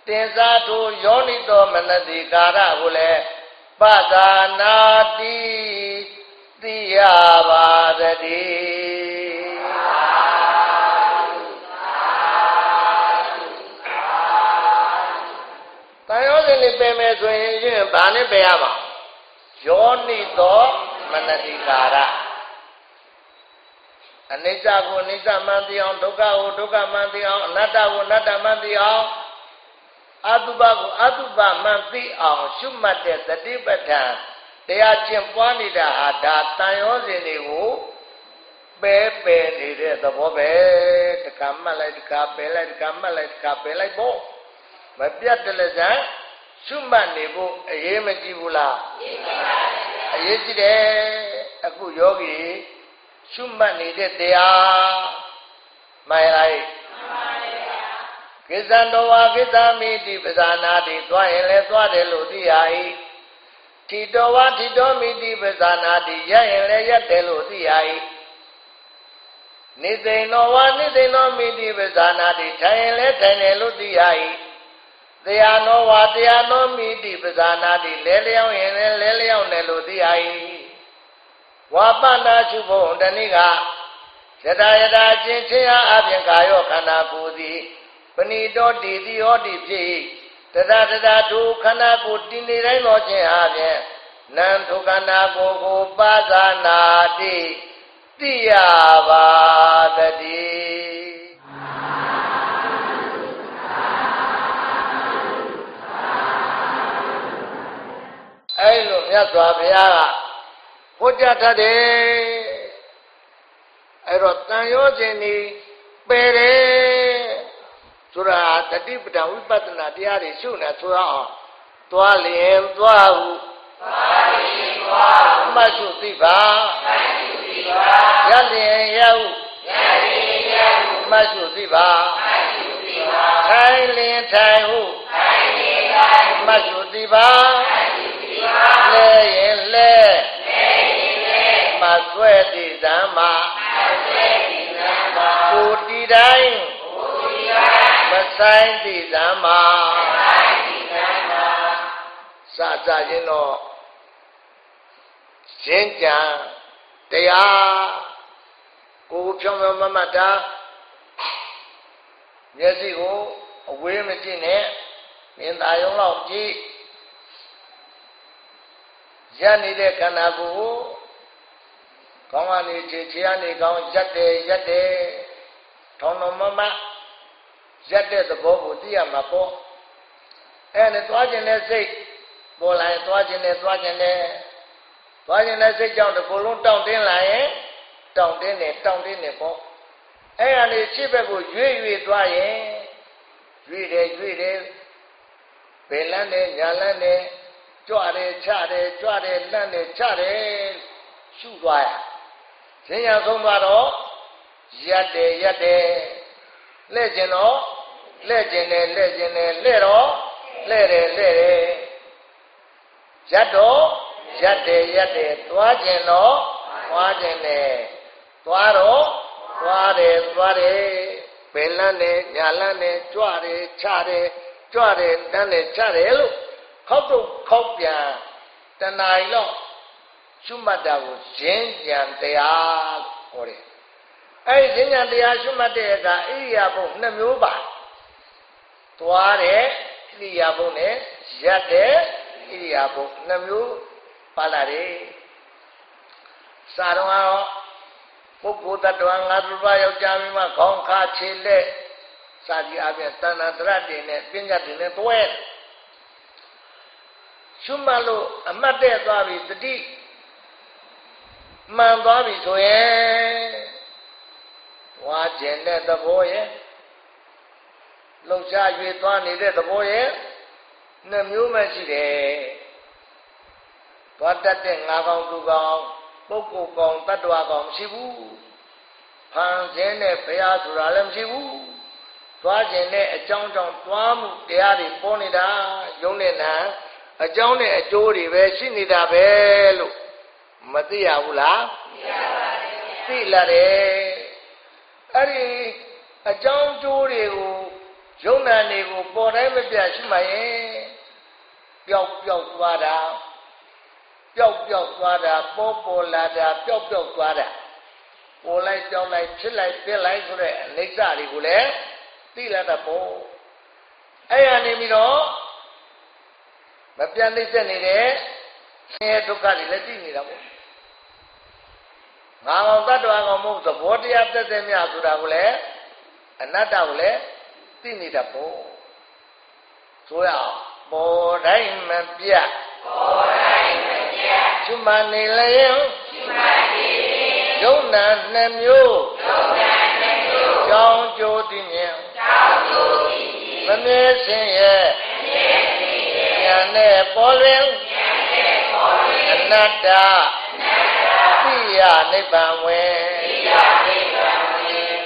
တင်စားထိုယောနိသောမနတိကာရကိုလည်းပသာနာတိသိရပါတည်းတန်ယောဇဉ်လေးပင်မယ်ဆိုရင်ဘာနဲ့ပယ်ရမှာ ယောနိသောမနတိကာရအနိစ္စကိုအနိစ္စမှန်သိအောင်ဒုက္ခကိုဒုက္ခမှန်သိအောင်အနတ္တကိုအနတ္တမှန်သိအောင်အတုပကိုအတုပမှန်သိအောင်ရှုမှတ်တဲ့သတိပဋ္ဌာန်တရားကျင့်ပွားနေတာဟာဒါတန်ရောစဉ်တွေကိုပဲပယ်နေတဲ့သဘောပဲတက္ကမှတ်လိုက်တက္ကပယ်လိုက်တက္ကမှတ်လိုက်တက္ကပယ်လိုက်ပေါ့မပြတ်တယ်လည်းစမ်း ရှုမှတ်နေဖို့အရေးမကြီးဘူးလားအရေးကြီးတယ်အခုယောဂီရှုမှတ်နေတဲ့တရားမှန်လားကိစ္စံတော်ဝါကိစ္စမိတိပဇာနာတိသွားရင်လည်းသွားတယ်လို့သိရ၏ထိတော်ဝါထိတော်မိတိပဇာနာတိရရင်လည်းရက်တယ်လို့သိရ၏နိသိဏောဝါနိသိဏောမိတိပဇာနာတိထိုင်ရင်လည်းထိုင်တယ်လို့သိရ၏ တရားနောဝါတရားနောမိတိပဇာနာတိလဲလျောင်းရင်လဲလဲလျောင်းတယ်လို့သိရ၏ဝါပနာချုပ်ဖို့တဏိကယတယတချင်းချင်းအားအပြင်ကာယောခန္ဓာကိုယ်သည်ပဏိတောတိတိဟောတိဖြစ်တတတတဒုခန္ဓာကိုယ်တည်နေတိုင်းသောခြင်းအားဖြင့်နံဒုခန္ဓာကိုယ်ကိုပါဇာနာတိသိရပါတည်း အဲ့လိုမြတ်စွာဘုရားကဟောကြားတတ်တယ်အဲ့တော့တန်ရောခြင်းนี่ပယ်တယ်ဆိုတာတတိပဒဝိပဿနာတရားတွေရှုနေဆိုရအောင်သွားလျင်သွားဟုသွားလျင်သွားဟုမှတ်ရှုသိပါမှတ်ရှုသိပါရလျင်ရဟုရလျင်ရဟုမှတ်ရှုသိပါမှတ်ရှုသိပါထိုင်လျင်ထိုင်ဟုထိုင်လျင်ထိုင်မှတ်ရှုသိပါမှတ်ရှု လဲရင်လဲမဆွဲတည်သံမှာကိုတီတိုင်းမဆိုင်တည်သံမှာစစချင်းတော့ရှင်းကြံတရားကိုဖြောင်းဖြောင်းမမတာမျက်စိကိုအဝေးမကြည့်နဲ့မြင်သာရုံလောက်ကြည့် ရနေတဲ့ခန္ဓာကိုယ်ကိုကောင်းကနေခြေခြေကနေကောင်းရက်တယ်ရက်တယ်ထောင်းတော်မမရက်တဲ့သဘောကိုသိရမှာပေါ့အဲ့နဲ့သွားခြင်းနဲ့စိတ်ပေါ်လာရင်သွားခြင်းနဲ့သွားခြင်းနဲ့သွားခြင်းနဲ့စိတ်ကြောင့်တစ်ခုလုံးတောင့်တင်းလာရင်တောင့်တင်းနေတောင့်တင်းနေပေါ့အဲ့ရနေခြေဘက်ကိုရွေ့ရွေ့သွားရင်ရွေ့တယ်ရွေ့တယ်ဘယ်လန်းနဲ့ညာလန်းနဲ့ ကြွတယ်ချတယ်ကြွတယ်လန့်တယ်ချတယ်ရှုသွားရဈဉ္ညာဆုံးသွားတော့ရက်တယ်ရက်တယ်လှဲ့ကျင်တော့လှဲ့ကျင်တယ်လှဲ့ကျင်တယ်လှဲ့တော့လှဲ့တယ်လှဲ့တယ်ရက်တော့ရက်တယ်ရက်တယ်သွားကျင်တော့သွားကျင်တယ်သွားတော့သွားတယ်သွားတယ်ဘယ်လန်းတယ်ညာလန်းတယ်ကြွတယ်ချတယ်ကြွတယ်တန်းတယ်ချတယ်လို့ ခောက်တော့ခောက်ပြန်တဏှာကြီးတော့ရှုမှတ်တာကိုရင်းကြံတရားဟောတယ်အဲ့ဒီရင်းကြံတရားရှုမှတ်တဲ့အခါဣရိယာပုနှစ်မျိုးပါသွားတဲ့ဣရိယာပုနဲ့ရက်တဲ့ဣရိယာပုနှစ်မျိုးပါလာတယ်စာတော်ကတော့ပုဂ္ဂိုလ်တ attva ငါတို့ဘာယောက်ျားမိမခေါင်းခါခြေလက်စာကြည့်အပြင်တဏ္ဍတရတင်နဲ့ပညာတင်နဲ့တွဲတယ် ရှုမှတ်လို့အမှတ်တဲ့သွားပြီတတိမှန်သွားပြီဆိုရင်ဝါကျင်တဲ့သဘောရဲ့လှုပ်ရှား၍သွားနေတဲ့သဘောရဲ့နှစ်မျိုးမှရှိတယ်သွားတတ်တဲ့ငါကောင်သူကောင်ပုဂ္ဂိုလ်ကောင်တ attva ကောင်မရှိဘူးဖန်ခြင်းနဲ့ဘုရားဆိုတာလည်းမရှိဘူးသွားခြင်းနဲ့အကြောင်းကြောင့်သွားမှုတရားတွေပေါ်နေတာယုံနဲ့နာ အကြောင်းနဲ့အကျိုးတွေပဲရှိနေတာပဲလို့မသိရဘူးလားသိရပါတယ်သိလာတယ်အဲ့ဒီအကြောင်းကျိုးတွေကိုယုံနာတွေကိုပေါ်တိုင်းမပြရှိမှရင်ပျောက်ပျောက်သွားတာပျောက်ပျောက်သွားတာပေါ်ပေါ်လာတာပျောက်ပျောက်သွားတာပေါ်လိုက်ကြောင်းလိုက်ဖြစ်လိုက်ပြက်လိုက်ဆိုတဲ့အနိစ္စတွေကိုလည်းသိလာတတ်ဖို့အဲ့ရနေပြီးတော့ မပြတ်နှိမ့်ဆက်နေတဲ့ဆင်းရဲဒုက္ခတွေလည်းသိနေတာပေါ့ငါကောင်တ attva ကောင်မဟုတ်သဘောတရားတက်တဲ့မြဆိုတာကိုလည်းအနတ္တကိုလည်းသိနေတာပေါ့ဆိုရအောင်ပေါ်တိုင်းမပြတ်ပေါ်တိုင်းမပြတ်ကျွမနေလျင်ကျွမနေယုံနာနှမျိုးယုံနာနှမျိုးကြောင်းကြိုးသိမြင်ကြောင်းကြိုးသိမြင်မမြဲခြင်းရဲ့မမြဲခြင်းရဲ့ ဉာဏ်နဲ့ပေါ်လွင်ဉာဏ်နဲ့ပေါ်လွင်အနတ္တအနတ္တသိရနိဗ္ဗာန်ဝင်သိရနိဗ္ဗာန်ဝင်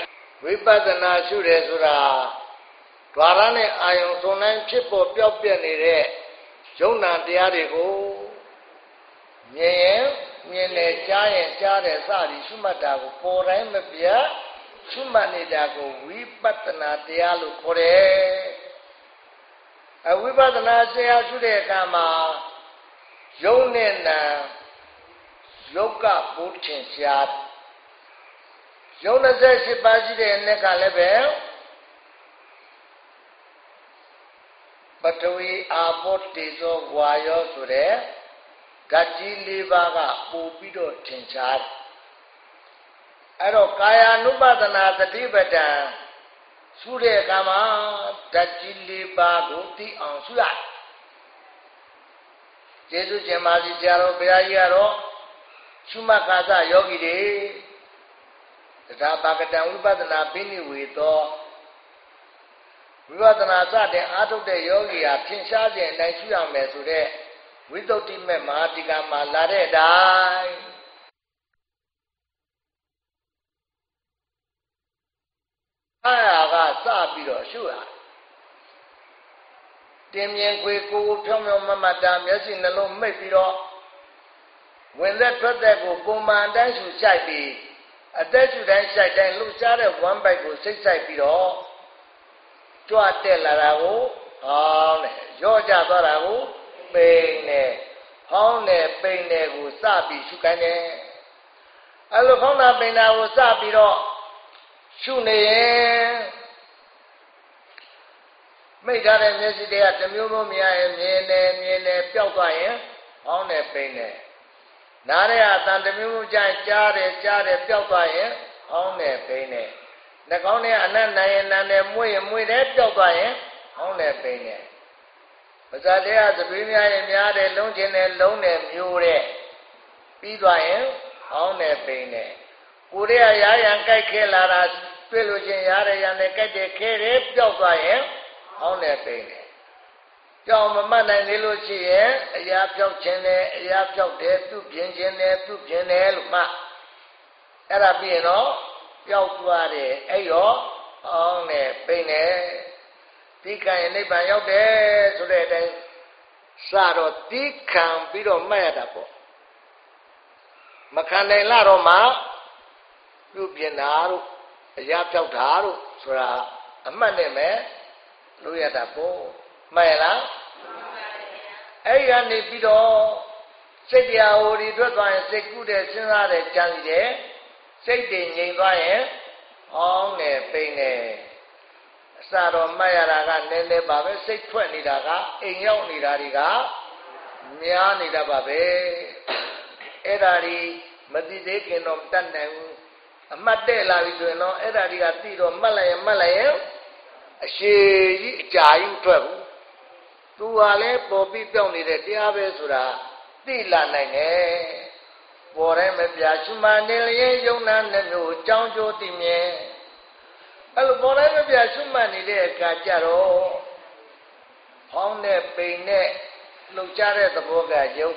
ဝိပဿနာရှုတယ်ဆိုတာဒွါရနဲ့အာယုံစုံတိုင်းဖြစ်ပေါ်ပျောက်ပြက်နေတဲ့ယုံနာတရားတွေကိုမြင်ရင်မြင်တယ်ကြားရင်ကြားတယ်စသည်ရှုမှတ်တာကိုပေါ်တိုင်းမပြတ်ရှုမှတ်နေတာကိုဝိပဿနာတရားလို့ခေါ်တယ် အဝိပဿနာတရားရှုတဲ့အခါမှာယုံနဲ့နာယုတ်ကဘုထင်ရှားယုံ28ပါးရှိတဲ့နှစ်ကလည်းပဲပထဝီအာဘောတေဇောဝါယောဆိုတဲ့ဓာတ်ကြီး၄ပါးကပို့ပြီးတော့ထင်ရှားတယ်အဲ့တော့ကာယ ानु ပဒနာတတိပဒံ ရှုတဲ့အခါမှာဓာတ်ကြီး၄ပါးကိုသိအောင်ရှုရတယ်ကျေးဇူးရှင်ပါစီဆရာတော်ဘုရားကြီးကတော့ရှုမှတ်ခါသယောဂီတွေတရားပါကတံဝိပဿနာပိနိဝေသောဝိပဿနာစတဲ့အာထုတ်တဲ့ယောဂီဟာဖြင့်ရှားခြင်းအတိုင်းရှုရမယ်ဆိုတဲ့ဝိသုဒ္ဓိမဲ့မဟာတိကမှာလာတဲ့အတိုင်း အားရကစပြီးတော့ရှုရတင်မြင်ခွေကိုကိုဖြောင်းဖြောင်းမမတာမျက်စိနှလုံးမိတ်ပြီးတော့ဝင်သက်ထွက်သက်ကိုပုံမှန်တိုင်းရှုရှိုက်ပြီးအသက်ရှုတိုင်းရှိုက်တိုင်းလှုပ်ရှားတဲ့ဝမ်းပိုက်ကိုစိတ်ဆိုင်ပြီးတော့ကြွတက်လာတာကိုဟောင်းတယ်ရော့ကြသွားတာကိုပိန်တယ်ဟောင်းတယ်ပိန်တယ်ကိုစပြီးရှုခိုင်းတယ်အဲ့လိုဟောင်းတာပိန်တာကိုစပြီးတော့ ရှုနေရင်မိတ်ထားတဲ့မျက်စိတွေကတစ်မျိုးမျိုးမြင်ရင်မြင်တယ်မြင်တယ်ပျောက်သွားရင်ဟောင်းတယ်ပိန်တယ်နားရအတန်တစ်မျိုးမျိုးကြားကြားတယ်ကြားတယ်ပျောက်သွားရင်ဟောင်းတယ်ပိန်တယ်နှကောင်းနဲ့အနတ်နိုင်ရင်နန်းတယ်မွေ့ရင်မွေ့တယ်ပျောက်သွားရင်ဟောင်းတယ်ပိန်တယ်ပါဇာတရားသတိများရင်များတယ်လုံးကျင်တယ်လုံးတယ်မျိုးတယ်ပြီးသွားရင်ဟောင်းတယ်ပိန်တယ် ကိုယ်ရဲ့ရာရန်ကြိုက်ခဲလာတာတွေ့လို့ချင်းရာရရန်နဲ့ကြိုက်တယ်ခဲတယ်ပျောက်သွားရင်ဟောင်းတယ်ပိန်တယ်ကြောင်မမှတ်နိုင်သေးလို့ရှိရင်အရာပြောက်ခြင်းတယ်အရာပြောက်တယ်သူပြင်းခြင်းတယ်သူပြင်းတယ်လို့မှအဲ့ဒါပြီးရင်တော့ပျောက်သွားတယ်အဲ့ရောအောင်းတယ်ပိန်တယ်တိခံရင်နိဗ္ဗာန်ရောက်တယ်ဆိုတဲ့အတိုင်းစတော့တိခံပြီးတော့မှတ်ရတာပေါ့မခံနိုင်လာတော့မှ ပြုပြင်တာတို့အရာပြောက်တာတို့ဆိုတာအမှတ်နဲ့ပဲလို့ရတာပေါ့မှန်ရလားအဲ့ဒီကနေပြီးတော့စိတ်တရားဟိုဒီထွက်သွားရင်စိတ်ကူးတယ်စဉ်းစားတယ်ကြံစီတယ်စိတ်တွေငြိမ်သွားရင်အောင်းတယ်ပိန်တယ်အစတော့မှတ်ရတာကနည်းနည်းပါပဲစိတ်ထွက်နေတာကအိမ်ရောက်နေတာတွေကများနေတာပါပဲအဲ့ဒါဒီမသိသေးခင်တော့တတ်နိုင်ဘူး အမှတ်တဲ့လာပြီဆိုရင်တော့အဲ့ဒါတွေကသိတော့မှတ်လိုက်ရင်မှတ်လိုက်ရင်အရှိကြီးအကြာကြီးထွက်ဘူးသူဟာလည်းပေါ်ပြီးပြောင်းနေတဲ့တရားပဲဆိုတာသိလာနိုင်တယ်ပေါ်တိုင်းမပြရှုမှန်နေလျင်ယုံနာနှမျိုးအကြောင်းကျိုးသိမြင်အဲ့လိုပေါ်တိုင်းမပြရှုမှတ်နေတဲ့အခါကျတော့ဟောင်းတဲ့ပိန်နဲ့လှုပ်ရှားတဲ့သဘောကယုံ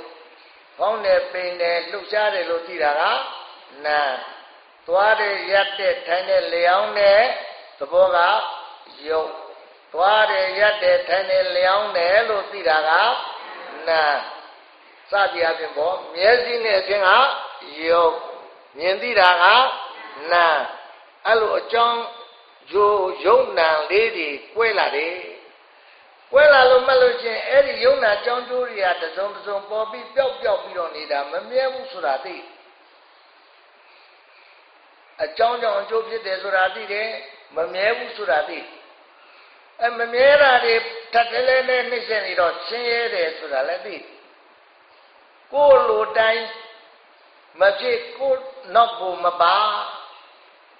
ကောင်းတယ်ပိန်တယ်လှုပ်ရှားတယ်လို့သိတာကနာ သွားတယ်ရက်တဲ့ထိုင်တဲ့လျောင်းတဲ့သဘောကယုတ်သွားတယ်ရက်တယ်ထိုင်တယ်လျောင်းတယ်လို့သိတာကနာစသည်အပြင်ပေါ့မျက်စိနဲ့အပြင်ကယုတ်မြင်သိတာကနာအဲ့လိုအကြောင်းယုတ်ယုတ်နံလေးတွေ꿰လာတယ်ကွဲလာလို့မှတ်လို့ချင်းအဲ့ဒီယုံနာကြောင်းကျိုးတွေကတစုံတစုံပေါ်ပြီးပျောက်ပျောက်ပြီးတော့နေတာမမြဲဘူးဆိုတာသိ အကြောင်းကြောင့်အကျိုးဖြစ်တယ်ဆိုတာသိတယ်မမြဲဘူးဆိုတာသိအမမြဲတာတွေတတ်တယ်လဲနဲ့နှိမ့်ဆက်နေတော့ရှင်းရဲတယ်ဆိုတာလည်းသိကိုယ်လိုတိုင်းမဖြစ်ကိုယ်နောက်ကိုမပါ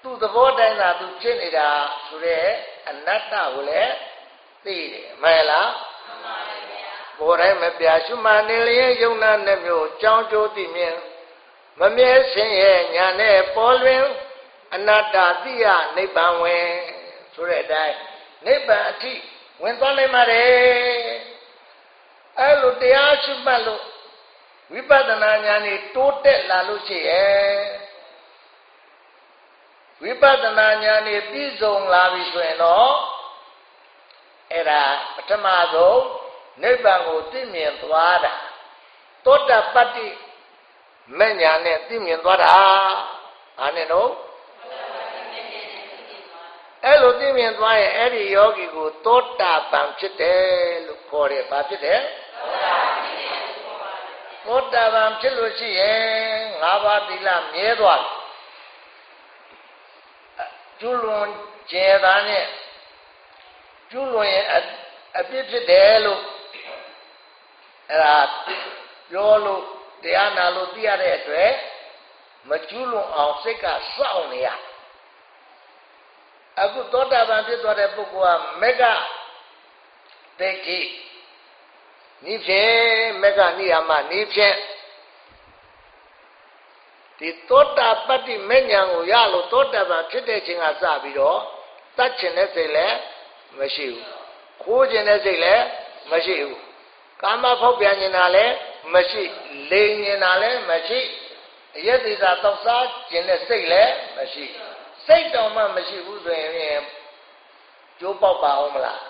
သူ့သဘောတိုင်းသာသူဖြစ်နေတာဆိုတဲ့အနတ္တကိုလည်းသိတယ်မှန်လားမှန်ပါဗျာဘောတိုင်းမပြရှုမှနေလျင်ယုံနာနှမျိုးကြောင်းကျိုးသိမြင်မမြဲဆင်းရဲညာနဲ့ပေါ်လွင် အနတ္တသိယနိဗ္ဗာန်ဝင်ဆိုတဲ့အတိုင်းနိဗ္ဗာန်အထိဝင်သွားနိုင်ပါတယ်အဲ့လိုတရားရှုမှတ်လို့ဝိပဿနာဉာဏ်นี่တိုးတက်လာလို့ရှိရဲ့ဝိပဿနာဉာဏ်นี่ပြည့်စုံလာပြီဆိုရင်တော့အဲ့ဒါပထမဆုံးနိဗ္ဗာန်ကိုသိမြင်သွားတာသောတပတ္တိမညာနဲ့သိမြင်သွားတာဘာနဲ့တော့ အဲ့လိုသိမြင်သွားရင်အဲ့ဒီယောဂီကိုသောတာပန်ဖြစ်တယ်လို့ခေါ်တယ်ဘာဖြစ်တယ်သောတာပန်ဖြစ်လို့ရှိရင်၅ပါးသီလမြဲသွားတယ်ကျွလွန်ကျဲတာနဲ့ကျူးလွန်ရင်အပြစ်ဖြစ်တယ်လို့အဲ့ဒါပြောလို့တရားနာလို့သိရတဲ့အတွက်မကျူးလွန်အောင်စိတ်ကစောင့်နေရ အခုသောတာပန်ဖြစ်သွားတဲ့ပုဂ္ဂိုလ်ကမေကဒိဋ္ဌိနိဖြင့်မေကနိယာမနိဖြင့်ဒီသောတာပတ္တိမေညာကိုရလို့သောတာပန်ဖြစ်တဲ့ချိန်ကစပြီးတော့တတ်ချင်တဲ့စိတ်လည်းမရှိဘူးခိုးခြင်းတဲ့စိတ်လည်းမရှိဘူးကာမဖောက်ပြန်နေတာလည်းမရှိလိန်နေတာလည်းမရှိအယက်သေးသာတောက်စားခြင်းတဲ့စိတ်လည်းမရှိ စိတ်တော်မှမရှိဘူးဆိုရင်ကျိုးပေါက်ပါအောင်မလား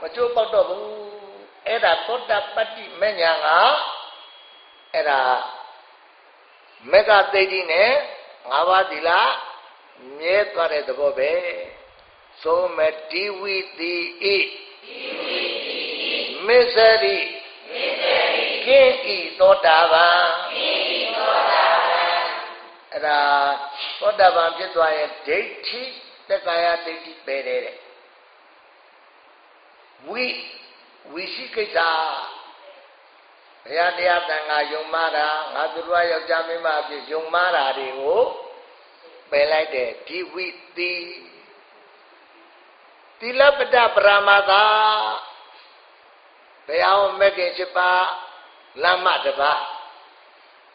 မကျိုးပေါက်တော့ဘူးအဲ့ဒါသောတပတ္တိမညာကအဲ့ဒါမေဃသိတိနဲ့၅ပါးသီလမြဲသွားတဲ့သဘောပဲသောမတိဝိတိဣမစ္စရိကိဣသောတာပန် အဲ့ဒါသောတာပန်ဖြစ်သွားရင်ဒိဋ္ဌိတက္ကာယဒိဋ္ဌိပဲတဲ့ဝိဝိရှိကိစ္စဘုရားတရားတန်ခါယုံမာတာငါသူတို့ယောက်ျားမိန်းမအဖြစ်ယုံမာတာတွေကိုပယ်လိုက်တယ်ဒီဝိတိသီလပတပရမသာဘုရားဟောမဲ့ခင်7ပါးလမ်းမတပါ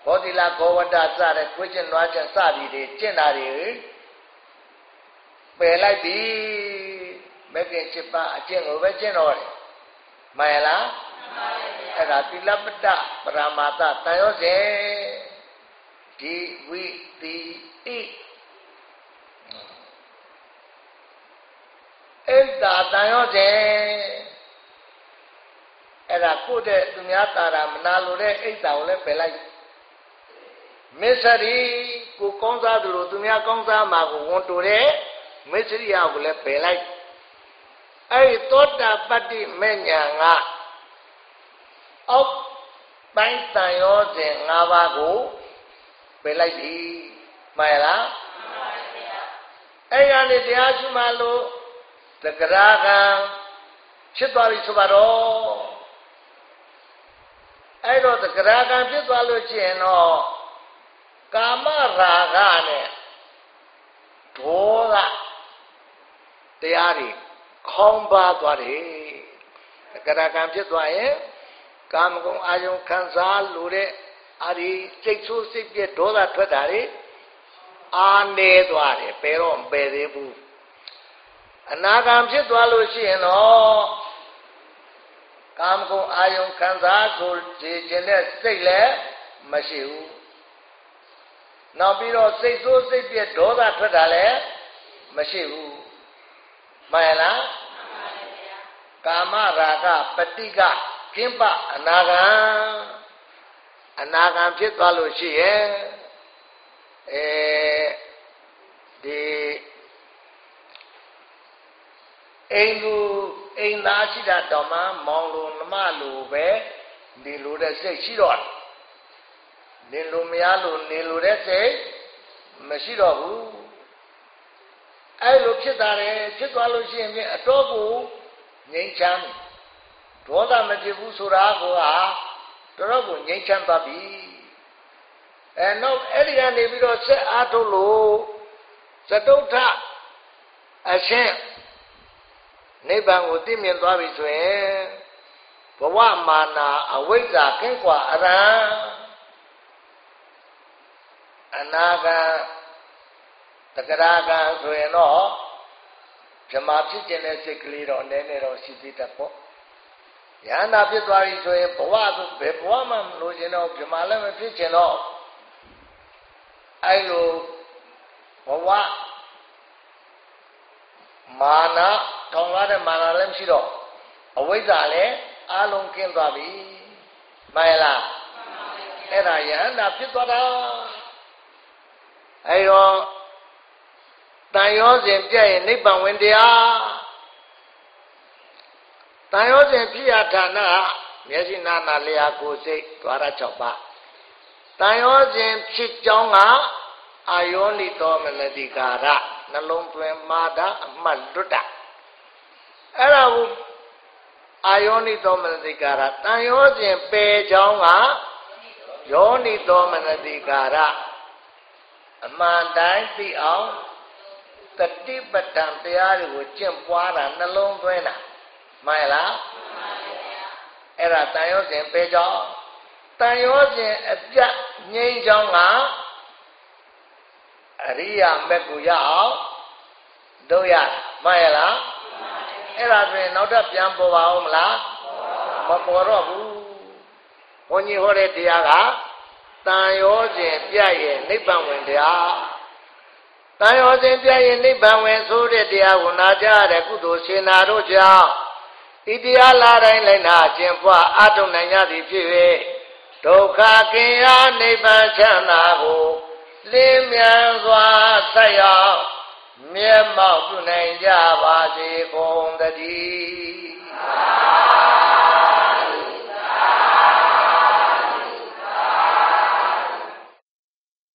ဘောဓိလာဘောဝတ္တစတဲ့ခွေးကျင်နွားကျင်စသည်တွေကျင့်တာတွေပယ်လိုက်ပြီမဲ့ခင်7ပါးအကျင့်ကိုပဲကျင့်တော့တယ်မှန်လားအဲ့ဒါသီလပတပရမသတန်ရောစေဒီဝိတိဣအိတ်တာတန်ရောတယ်အဲ့ဒါကိုယ့်တဲ့သူများတာတာမနာလိုတဲ့အိတ်တာကိုလည်းပယ်လိုက် မစ္စရိကိုကောင်းစားသလိုသူများကောင်းစားမှာကိုဝန်တိုတဲ့မစ္စရိယကိုလည်းပယ်လိုက်အဲ့ဒီသောတာပတ္တိမဉ္ဇဏ်ကအောက်ပိုင်းတန်ရောစဉ်၅ပါးကိုပယ်လိုက်ပြီမှန်လားမှန်ပါဗျာအဲ့ရနေတရားရှိမှလို့တဂရကံဖြစ်သွားပြီဆိုပါတော့အဲ့တော့တဂရကံဖြစ်သွားလို့ရှိရင်တော့ ကာမရာဂနဲ့ဒေါသတရားတွေခေါင်းပါသွားတယ်တဂရကံဖြစ်သွားရင်ကာမဂုဏ်အာယုံခံစားလို့တဲ့အာဒီစိတ်ဆိုးစိတ်ပြည့်ဒေါသထွက်တာတွေအာနေသွားတယ်ဘယ်တော့မပယ်သေးဘူးအနာဂံဖြစ်သွားလို့ရှိရင်တော့ကာမဂုဏ်အာယုံခံစားဆိုခြင်းတဲ့စိတ်လည်းမရှိဘူး နောက်ပြီးတော့စိတ်ဆိုးစိတ်ပြက်ဒေါသထွက်တာလည်းမရှိဘူးမှန်လားကာမရာဂပฏิကကိမ္ပအနာဂံအနာဂံဖြစ်သွားလို့ရှိရဲ့အဲဒီအိမ်လူအိမ်သားရှိတာတော့မှမောင်လိုနှမလိုပဲဒီလိုတဲ့စိတ်ရှိတော့ နေလိုမရလို့နေလိုတဲ့စိတ်မရှိတော့ဘူးအဲ့လိုဖြစ်တာလေဖြစ်သွားလို့ရှိရင်အတော့ကိုငြိမ်းချမ်းဒေါသမဖြစ်ဘူးဆိုတာကတော်တော်ကိုငြိမ်းချမ်းသွားပြီအဲနောက်အဲ့ဒီကနေပြီးတော့ဆက်အားထုတ်လို့သတုထအရှင်နိဗ္ဗာန်ကိုသိမြင်သွားပြီဆိုရင်ဘဝမာနာအဝိဇ္ဇာကင်းကွာအရံ အနာဂံတဂရကံဆိုရင်တော့ဇမာဖြစ်ခြင်းတဲ့စိတ်ကလေးတော့နည်းနည်းတော့ရှိသေးတယ်ပေါ့ယန္တာဖြစ်သွားပြီဆိုရင်ဘဝဆိုဘယ်ဘဝမှမလို့ခြင်းတော့ဇမာလည်းမဖြစ်ခြင်းတော့အဲ့လိုဘဝမာနထောင်ကားတဲ့မာနလည်းမရှိတော့အဝိဇ္ဇာလည်းအလုံးကင်းသွားပြီမှန်လားအဲ့ဒါယန္တာဖြစ်သွားတာ အဲ့တော့တန်ရောစဉ်ပြည့်ရင်နိဗ္ဗာန်ဝင်တရားတန်ရောစဉ်ဖြစ်ရဌာနမျက်စိနာနာလျာကိုယ်စိတ် द्वा ရ6ပါးတန်ရောစဉ်ဖြစ်ကြောင်းကအာယောနိသောမနတိကာရနှလုံးသွင်းမာတာအမှတ်လွတ်တာအဲ့ဒါကိုအာယောနိသောမနတိကာရတန်ရောစဉ်ပယ်ကြောင်းကယောနိသောမနတိကာရ အမှန်တိုင်းသိအောင်တတိပဋ္ဌာန်တရားတွေကိုကျင့်ပွားတာနှလုံးသွင်းတာမှန်လားမှန်ပါဗျာအဲ့ဒါတန်ရောစဉ်ပဲကြောင်းတန်ရောစဉ်အပြတ်ငြိမ်းချောင်းကအရိယာမက်ကိုရအောင်တို့ရမှန်ရလားအဲ့ဒါဆိုရင်နောက်ထပ်ပြန်ပေါ်ပါဦးမလားမပေါ်တော့ဘူးဘုန်းကြီးဟောတဲ့တရားက တန်ရောစဉ်ပြရဲ့နိဗ္ဗာန်ဝင်တရားတန်ရောစဉ်ပြရဲ့နိဗ္ဗာန်ဝင်ဆိုတဲ့တရားကိုနာကြရတဲ့ကုသိုလ်ရှင်နာတို့ကြောင့်ဤတရားလာတိုင်းလိုက်နာခြင်းပွားအထုံနိုင်ရသည်ဖြစ်၍ဒုက္ခကင်ရာနိဗ္ဗာန်ချမ်းသာကိုလင်းမြန်စွာဆက်ရောက်မျက်မှောက်ပြုနိုင်ကြပါစေကုန်သတည်း